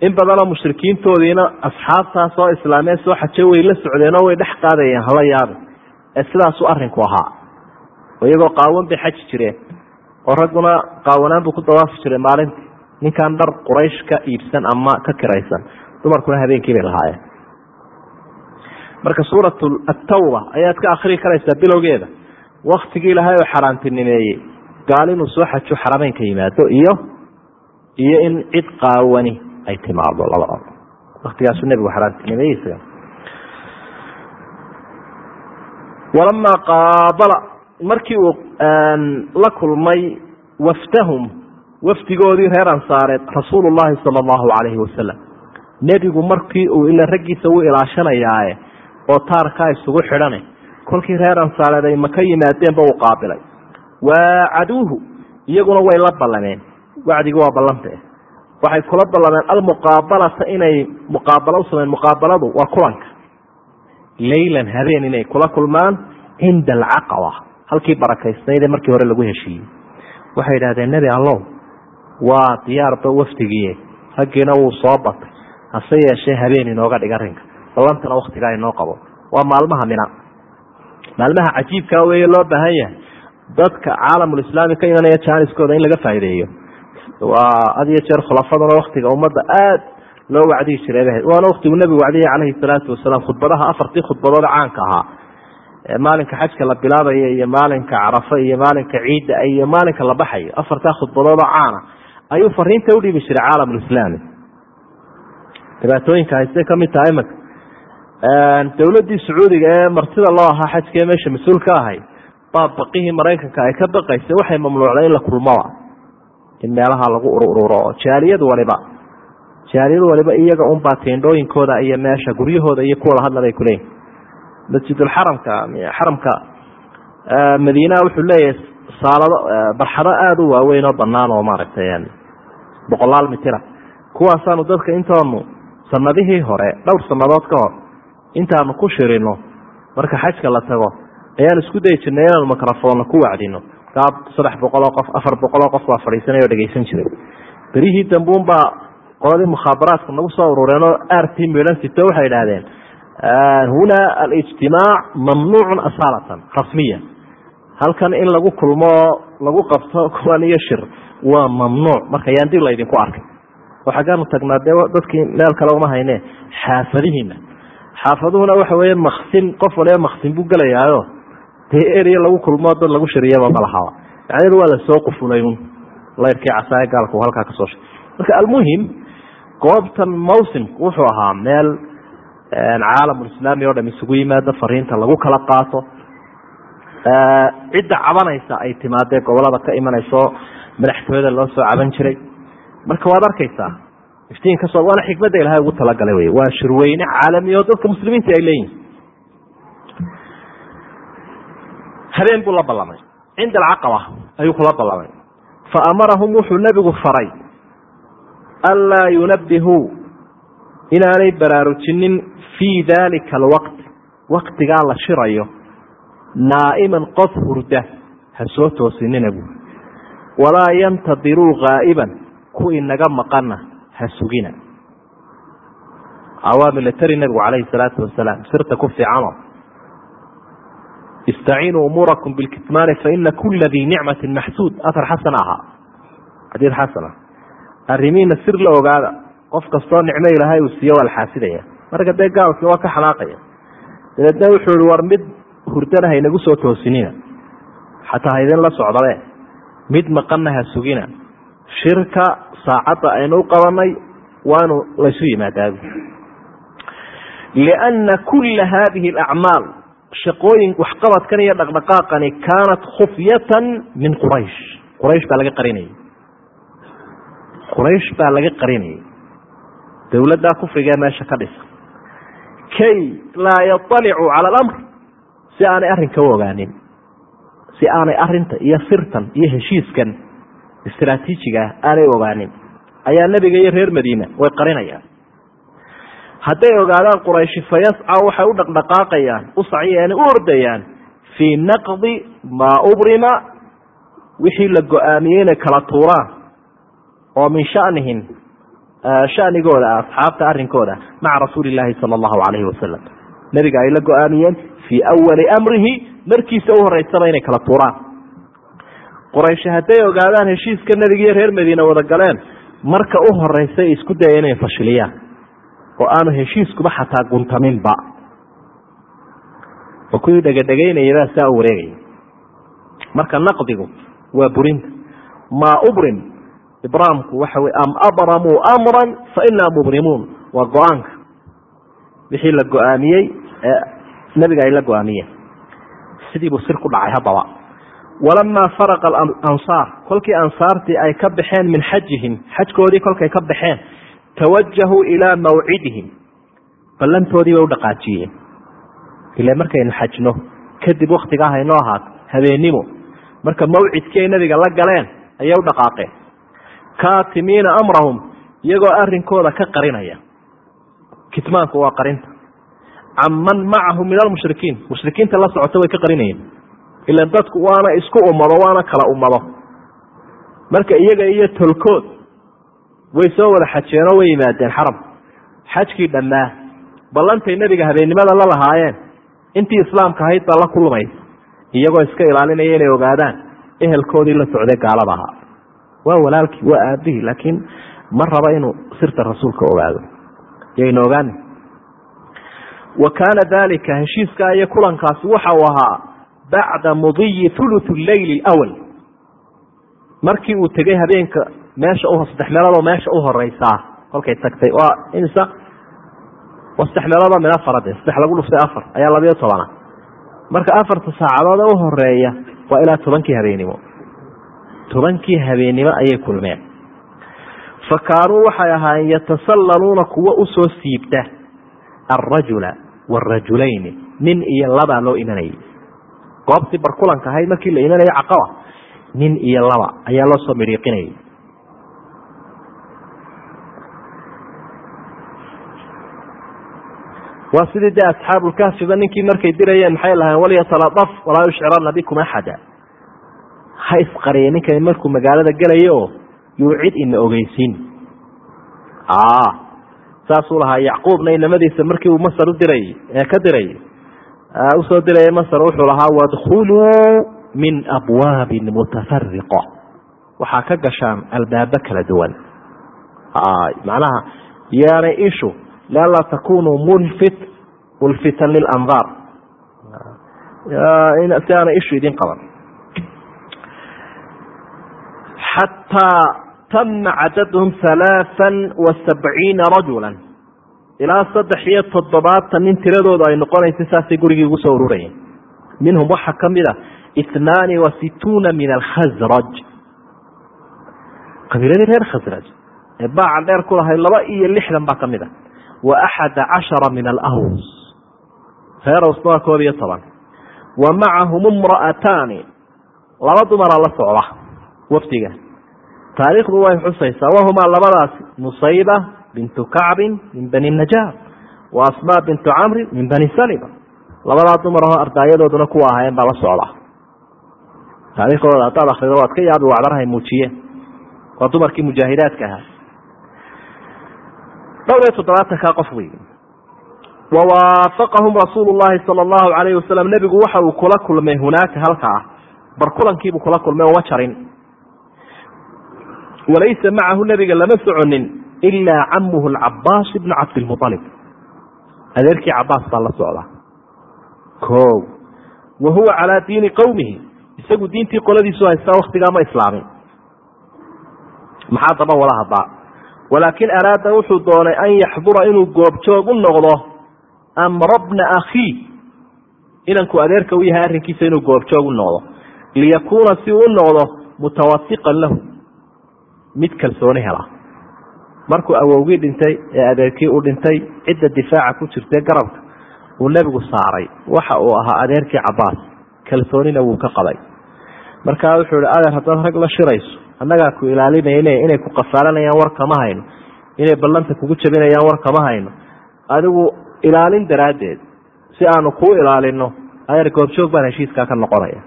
in badanoo mushrikiintoodiina asxaabtaas oo islaamee soo xaje way la socdeenoo way dhex qaadayeen hala yaabin ee sidaasuu arinku ahaa. Oo iyagoo qaawan bay xaji jireen oo ragguna qaawanaan buu ku dawaafi jiray maalintii ninkaan dhar quraysh ka iibsan ama ka kiraysan. Dumarkuna habeenkii bay lahaayeen. Marka suurat atawba ayaad ka akrii karaysaa bilowgeeda. Waktigii ilaahay oo xaaraantinimeeyey gaal inuu soo xajo xarameynka yimaado iyo iyo in cid qaawani ay timaado labadaba waktigaasuu nebigu xaaraantinimeeyey isaga. Walamaa qaabala markii uu la kulmay waftahum wafdigoodii reer ansaareed rasuulu llaahi sala allahu calayhi wasalam nebigu markii uu ila raggiisa u ilaashanayaaye oo taarkaa isugu xidhane kolkii reer ansaareed ay maka yimaadeenba uu qaabilay. Waacaduuhu iyaguna way la ballameen. Wacdigi waa ballante waxay kula ballameen almuqaabalata inay muqaabalo u sameen muqaabaladu waa kulanka. Leylan habeen inay kula kulmaan cinda alcaqaba. Halkii barakaysnayd ee markii hore lagu heshiiyey. Waxay idhahdeen nebi allow waa diyaarba wafdigiie raggiina wuu soo batay. Hase yeeshee habeen inooga dhig arrinka ballantana waktigaa inoo qabo. Waa maalmaha mina. Maalmaha cajiibkaa weeye loo baahan yahay. Dadka caalamulislaami ka imanaya jaaniskooda in laga faa'ideeyo waa had iyo jeer khulafaduna waktiga ummadda aad loo wacdihi jiray waana waktigu nebigu wacdiyay calayhi salaatu wasalaam khudbadaha afartii khudbadood caanka ahaa. Maalinka xajka la bilaabaya iyo maalinka carafa iyo maalinka ciidda iyo maalinka la baxayo afartaa khudbadoodoo caana. Ayuu fariinta udhiibi jiray caalamulislaami dhibaatooyinka haystay ka mid tahay imaka dowladdii sacuudiga ee martida loo ahaa xajkaee meesha mas'uul ka ahay baa baqihii maraykanka ay ka baqaysay waxay mamnuucday in la kulmoba in meelaha lagu urururo oo jaaliyad waliba jaaliyad waliba iyaga unbaa teendhooyinkooda iyo meesha guryahooda iyo kuwada hadla bay kuleeyihin masjidulxaramka xaramka madiina wuxuu leeyahay saalado barxado aada u waaweyn oo banaan oo maaragtay boqolaal mitira. Kuwaasaanu dadka intaanu sanadihii hore dhowr sanadood ka hor intaanu ku shirino marka xajka la tago ayaan isku dayi jirnay inaanu microfoonna ku wacdino gaab saddex boqol oo qof afar boqol oo qof baa fadhiisanay oo dhegaysan jiray. Berihii dambuunbaa qoladii mukhaabaraadka nagu soo urureen oo r t midhan sito waxay idhaahdeen huna alijtimaac mamnuucun asaalatan rasmiya. Halkan in lagu kulmo lagu qabto kuwan iyo shir waa mamnuuc. Marka yaan dib laydinku arkay. Oo tagnaa dee dadkii meel kale uma hayne xaafadihiina xaafaduhuna waxa weeye maksin qof waliba maksin buu gelayaayo dee eria lagu kulmo dad lagu shiriyaba malahaba macnaheedu waa la soo qufulay un layrkii casaaye gaalku halkaa ka soo shay. Marka almuhim goobtan mawsimku wuxuu ahaa meel caalamulislaami oo dham isugu yimaado fariinta lagu kala qaato. Cidda cabanaysa ay timaadee gobollada ka imanayso madaxtooyada loo soo caban jiray. Marka waad arkaysaa iftiin ka soo waana xikmadda ilahay ugu talagalay wey waa shirweyne caalami oo dadka muslimiinta ay leeyihiin habeen buu la ballamay. Cinda alcaqaba ayuu kula ballamay. Fa amarahum wuxuu nebigu faray anlaa yunabihuu inaanay baraarujinin fii daalika alwaqti waktigaa la shirayo naa'iman qof hurda ha soo toosinina buuri walaa yantadiruu haa'iban kuwii naga maqana ha sugina. Waa military nebigu calayhi salaatu wasalaam sirta ku fiicano istaciinuu umuurakum bilkitmaani faina kula dii nicmatin maxsuud aar xasan ahaa xadiid xasana arrimihiina sir la ogaada qof kastoo nicmo ilaahay uu siiyo waa la xaasidaya marka dee gaalkii waa ka xanaaqaya dabeedna wuxuu ihi war mid hurdana haynagu soo toosinina xataa haydin la socdabe mid maqanna ha sugina shirka saacadda aynu u qabanay waa inu laysu yimaadaabu lianna kulla haadihi alacmaal shaqooyin waxqabadkan iyo dhaqdhaqaaqani kaanat khufyatan min quraysh. Quraysh baa laga qarinayay. Quraysh baa laga qarinayay. Dowladdaa kufrigee meesha ka dhisa kay laa yaطalicuu cala alamr. Si aanay arrinka u ogaanin si aanay arinta iyo sirtan iyo heshiiskan istraatiijiga ah aanay ogaanin ayaa nebiga iyo reer madiina way qarinayaan hadday ogaadaan qurayshi fayasca waxay u dhaqdhaqaaqayaan u u ordayaan fii naqdi maa ubrima wixii la go'aamiyey inay kala tuuraan oo min shanihim shanigooda ah asxaabta arrinkooda maca rasuuli illaahi sala allahu calayhi wasalam nebiga ay la go'aamiyeen fii awali amrihi markiisa u horeysaba inay kala tuuraan qurayshi hadday ogaadaan heshiiska nebiga iyo reer madiina wada galeen marka u horeysay isku daya inay fashiliyaan oo aanu heshiiskuba xataa guntaminba oo kuwii dhegadhegaynayabaa saa u wareegaya marka naqdigu waa burinta. Maa ubrim ibraamku waxa wey am abramuu amran fa inaa mubrimuun waa go'aanka. Wixii la go'aamiyey ee nebiga ay la go'aamiyeen. Sidii sir ku dhacay haddaba. Walamaa faraqa alansaar kolkii ansaartii ay ka baxeen min xajihim xajkoodii kolkay ka baxeen tawajahuu ilaa mawcidihim. Ballantoodii bay u dhaqaajiyeen. Ile markaynu xajno kadib waktigaa haynoo ahaato habeennimo marka mawcidkii ay nabiga la galeen ayay u dhaqaaqeen. Kaatimiina amrahum iyagoo arrinkooda ka qarinaya. Kitmaanku waa qarinta. Can man macahu min almushrikiin mushrikiinta la socota way ka qarinayeen. Ilan dadku waana isku ummado waana kala ummado marka iyaga iyo tolkood way soo wada xajeenoo way yimaadeen xaram xajkii dhammaa ballantay nebiga habeennimada la lahaayeen. Intii islaamka ahayd baa la kulmaysa iyagoo iska ilaalinaya inay ogaadaan ehelkoodii la socday gaalada ahaa. Waa walaalkii waa aabihii laakiin ma raba inuu sirta rasuulka ogaado. Yayna ogaani wa kaana dalika heshiiskaa iyo kulankaasi waxa uu ahaa bacda mudiyi thuluth leyli awal. Markii uu tegey habeenka meesha saddex meeloodoo meesha u horeysaa. Kolkay tagtay. Waa saddex meeloodoo min afar de saddex lagu dhuftay afar. Ayaa labayo tobana marka afarta saacadood u horreeya waa ilaa tobankii habeennimo tobankii habeennimo ayay kulmeen. Fa kaanuu waxay ahaayeen yatasallaluuna kuwo u soo siibta alrajula warajulayni nin iyo labaa loo imanayay. Goobtii barkulanka ahayd markii la imanayo caqaba nin iyo laba ayaa loo soo midhiiqinayay waa sidii dee asxaabulkahfiba ninkii markay dirayeen maxay lahayen walyatalaqaf walaa yushcirana bikum axada. Ha isqariya ninkani markuu magaalada gelayo oo yuu cid ina ogeysiin. Saasuu lahaa yacquubna inamadiisa markii uu masar u diray ee ka diray u soo diraya masar wuxuu lahaa wadkhuluu min abwaabin mutafariqa waxaa ka gashaan albaabo kala duwan. Macnaha yaanay ishu lianlaa takunuu mulfit mulfitan lilandaar si aanay ishu idin qaban xataa tama cadadhum halaaan wa sabciina rajula ilaa saddex iyo toddobaatan nin tiradoodu ay noqonaysa saasay gurigii ugu soo ururayeen minhum waxaa ka mid a itnaani wa situuna min alkhasraj qabiiladii reer khasraj ee baacan dheer ku lahay laba iyo lixdan baa ka mid a wa axada cashara min alaws reer awsna koob iyo toban wa macahum imra'ataani laba dumara la socda wafdiga taariikhdu way xusaysaa wahumaa labadaasi nusayba bintu kacbin min bani najaar wa asmaa bintu camrin min bani salima labadaa dumar ahoo ardaayadooduna kuwa ahaayeen baa la socda taariikhdooda haddaad akrido waad ka yaabi wacdarahay muujiyeen waa dumarkii mujaahidaadka ahaa dhowr iyo toddobaatankaa qof wey wawaafaqahum rasuulu llahi sala allahu calayhi wasalam nebigu waxa uu kula kulmay hunaaka halka ah. Barkulankiibuu kula kulmay uma jarin walaysa macahu nebiga lama soconin ilaa camuhu alcabaas ibnu cabdilmualib adeerkii cabaas baa la socda. O wa huwa calaa diini qowmihi isagu diintii qoladiisu haystaa waktigaa ma islaamin maxaa daba wala haddaa walaakin araada wuxuu doonay an yaxdura inuu goobjoog u noqdo amra bna akhii inanku adeerka u yahay arrinkiisa inuu goobjoog u noqdo. Liyakuuna si uu u noqdo mutawasiqan lahu. Mid kalsooni hela. Markuu awowgii dhintay ee adeerkii u dhintay cidda difaaca ku jirtay garabka uu nebigu saaray. Waxa uu ahaa adeerkii cabaas kalsoonina wuu ka qabay. Markaa wuxuu ihi adeer haddaad rag la shirayso annagaa ku ilaalinayne inay ku qafaalanayaan war kama hayno inay ballanta kugu jabinayaan war kama hayno. Adigu ilaalin daraaddeed si aanu kuu ilaalino adeer goobjoog baan heshiiskaa ka noqonaya.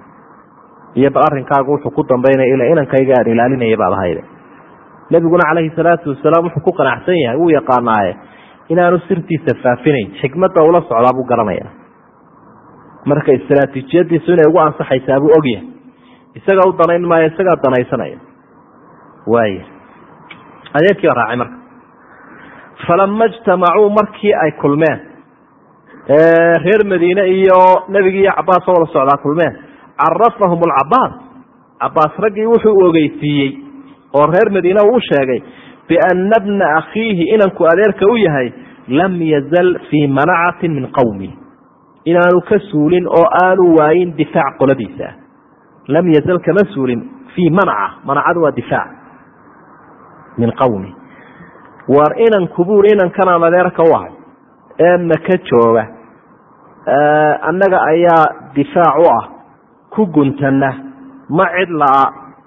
Iyo bal arrinkaagu wuxuu ku dambaynaya ila inankayga aan ilaalinaya baad ahayde nebiguna calayhi salaatu wasalaam wuxuu ku qanacsan yahay wuu yaqaanaaye inaanu sirtiisa faafinayn xikmadda ula socdaa buu garanaya. Marka istraatiijiyadiisu inay ugu ansaxaysaa buu ogyahay isagaa u danayn maayo isagaa danaysanaya waaya adeerkii baa raacay marka. Falama ijtamacuu markii ay kulmeen reer madiine iyo nebigi iyo cabaas oo wada socdaa kulmeen carafahum alcabaas cabaas raggii wuxuu ogeysiiyey oo reer madiine uu sheegay biana bna akhiihi inanku adeerka u yahay lam yazal fii manacatin min qowmi inaanu ka suulin oo aanu waayin difaac qoladiisa. Lam yazal kama suulin fii manaca. Manacadu waa difaac min qowmi war inanku buuri inankanaan adeerka u ahay ee maka jooga? Annaga ayaa difaac u ah ku guntana ma cidlaa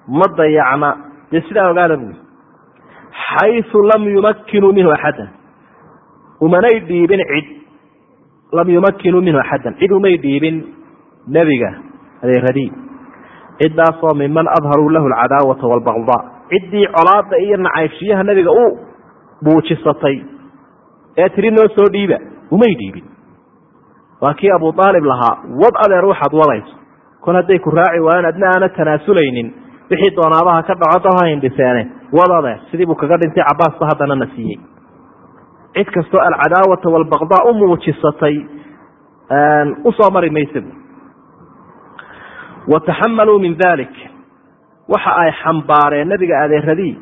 ma dayacna. Dee sidaa ogaada buui xayu lam yumakinuu minhu axaddan. Umanay dhiibin cid lam yumakinuu minhu axaddan. Cid umay dhiibin nebiga adeeradii ciddaasoo miman adharuu lahu alcadaawata waalbaqdaa ciddii colaada iyo nacaybshiyaha nebiga u buujisatay ee tiri noo soo dhiiba umay dhiibin. Waa kii abu aalib lahaa wad adeer waxaad wadayso kol hadday ku raaci waayeen adna aana tanaasulaynin. Wixii doonaabaha ka dhaco daha hindhiseene wad adeer sidii buu kaga dhintay cabaasba haddana na siiyey. Cid kastoo alcadaawata waalbaqdaa u muujisatay u soo mari maysa wataxamaluu min dalik waxa ay xambaareen nebiga adeeradii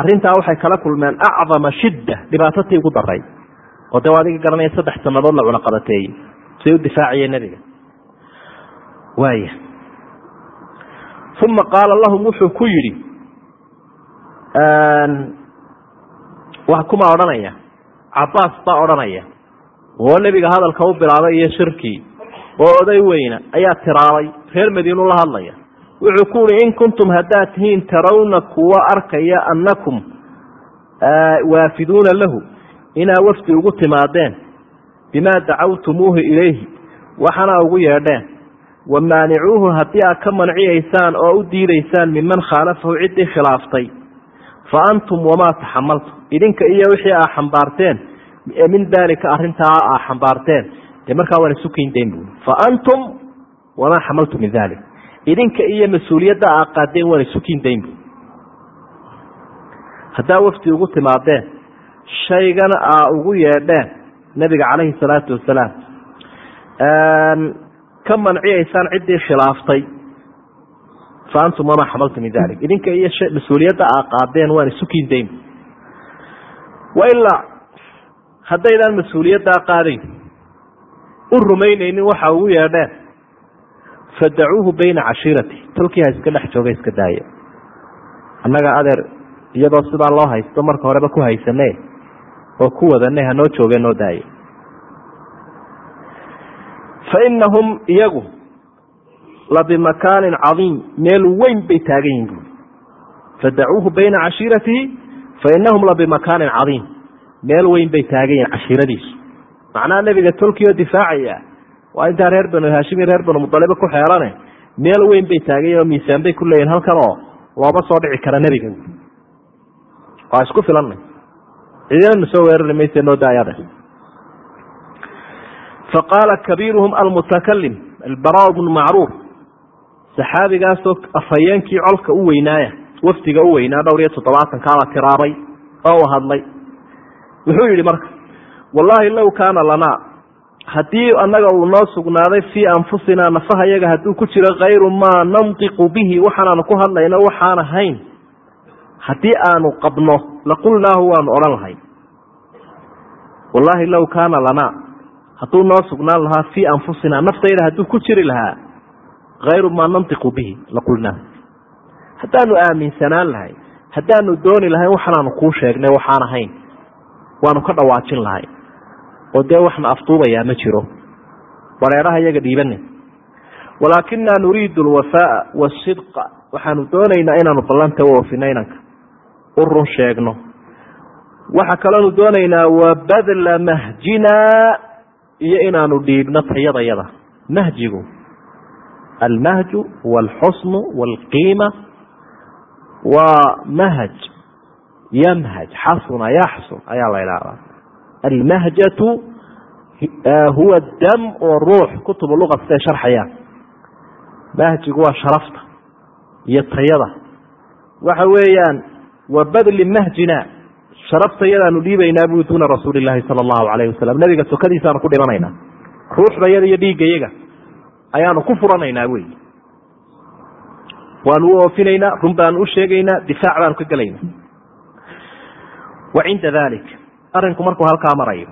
arrintaa waxay kala kulmeen acdama shidda dhibaatatii ugu daray oo de adiga garanaya saddex sanadood la cunaqabateeyey say u difaaciyeen nebiga. Waaya uma qaala lahum wuxuu ku yidhi kumaa odhanaya. Cabaas baa odhanaya. Oo nebiga hadalka u bilaabay iyo shirkii oo oday weyna ayaa tiraabay reer madiinu la hadlaya wuxuu ku uhi in kuntum haddaad tihiin tarawna kuwa arkaya annakum waafiduuna lahu inaa wafdi ugu timaadeen bimaa dacawtumuuhu ilayhi waxana ugu yeedheen. Wa maanicuuhu haddii aad ka manciyaysaan oo u diidaysaan miman khaalafahu ciddii khilaaftay. Fa antum wamaa taxamaltum idinka iyo wixii aa xambaarteen min daalika arintaa aa xambaarteen. Dee markaa waan isu keyndayn bu fa antum wamaa xamaltum min dalik idinka iyo mas'uuliyadda aa qaadeen waan isu kiindayn bu haddaa wafdi ugu timaadeen shaygana aa ugu yeedheen nebiga calayhi salaatu wasalaam. Ka manciyaysaan ciddii khilaaftay fa antum wamaa xamaltum min dalik. Idinka iyo mas'uuliyadda aa qaadeen waan isu kiindayn wailaa haddaydaan mas'uuliyaddaa qaadayn u rumaynaynin waxa ugu yeedheen fadacuuhu bayna cashiirati tolkii ha iska dhex jooga iska daaya annaga adeer iyadoo sidaa loo haysto marka horeba ku haysane oo ku wadane hanoo jooge noo daaya fa inahum iyagu la bimakaanin cadiim meel weyn bay taagan yihiin buui fadacuuhu bayna cashiiratihi fa inahum la bimakaanin cadiim meel weyn bay taagan yihiin cashiiradiisu. Macnaha nebiga tolkioo difaacaya waa intaa reer banu haashim iyo reer banu mudalibe ku xeelane meel weyn bay taagayen oo miisaan bay ku leeyihiin halkan oo looma soo dhici kara nebiga. Waa isku filanna cidina na soo weerari mayse noo daayade. Fa qaala kabiiruhum almutakalim albara bnu macruur saxaabigaasoo afhayeenkii colka u weynaaya wafdiga u weynaa dhowr iyo toddobaatankaaba tiraabay oo u hadlay. Wuxuu yidhi marka wallaahi low kaana lanaa haddii annaga uu noo sugnaaday fii anfusinaa nafaha yaga hadduu ku jiro kayru maa nantiqu bihi waxaanaanu ku hadlayno waxaan ahayn haddii aanu qabno laqulnaahu waanu odhan lahay. Wallaahi low kaana lanaa hadduu noo sugnaan lahaa fii anfusinaa naftayda hadduu ku jiri lahaa kayru maa nantiqu bihi laqulnaahu haddaanu aaminsanaan lahay haddaanu dooni lahayn waxaanaanu kuu sheegnay waxaan ahayn waanu ka dhawaajin lahay oo dee waxna afduubayaa ma jiro. Bareeraha iyaga dhiibanin walaakinaa nuriidu alwafaaa wasidqa waxaanu doonaynaa inaanu ballanta u oofino inanka u run sheegno. Waxa kaloonu doonaynaa wabadla mahjinaa iyo inaanu dhiibno tayadayada mahjigu. Almahju walxusnu walqiima. Waa mahj. Yamhaj. Xasuna yaxsun ayaa la idhaahdaa almahjatu huwa dam oo ruux kutubu luqa siday sharxayaan mahjigu waa sharafta iyo tayada waxa weeyaan wa badli mahjina sharaftayadaanu dhiibaynaa bui duuna rasuuli laahi sala allahu alayhi wasalam nabiga sokadiisaanu ku dhimanaynaa ruuxdayada iyo dhiiggayaga ayaanu ku furanaynaa wey waanu u oofinaynaa run baanu u sheegaynaa difaac baanu ka gelaynaa wa cinda dalik arinku markuu halkaa marayo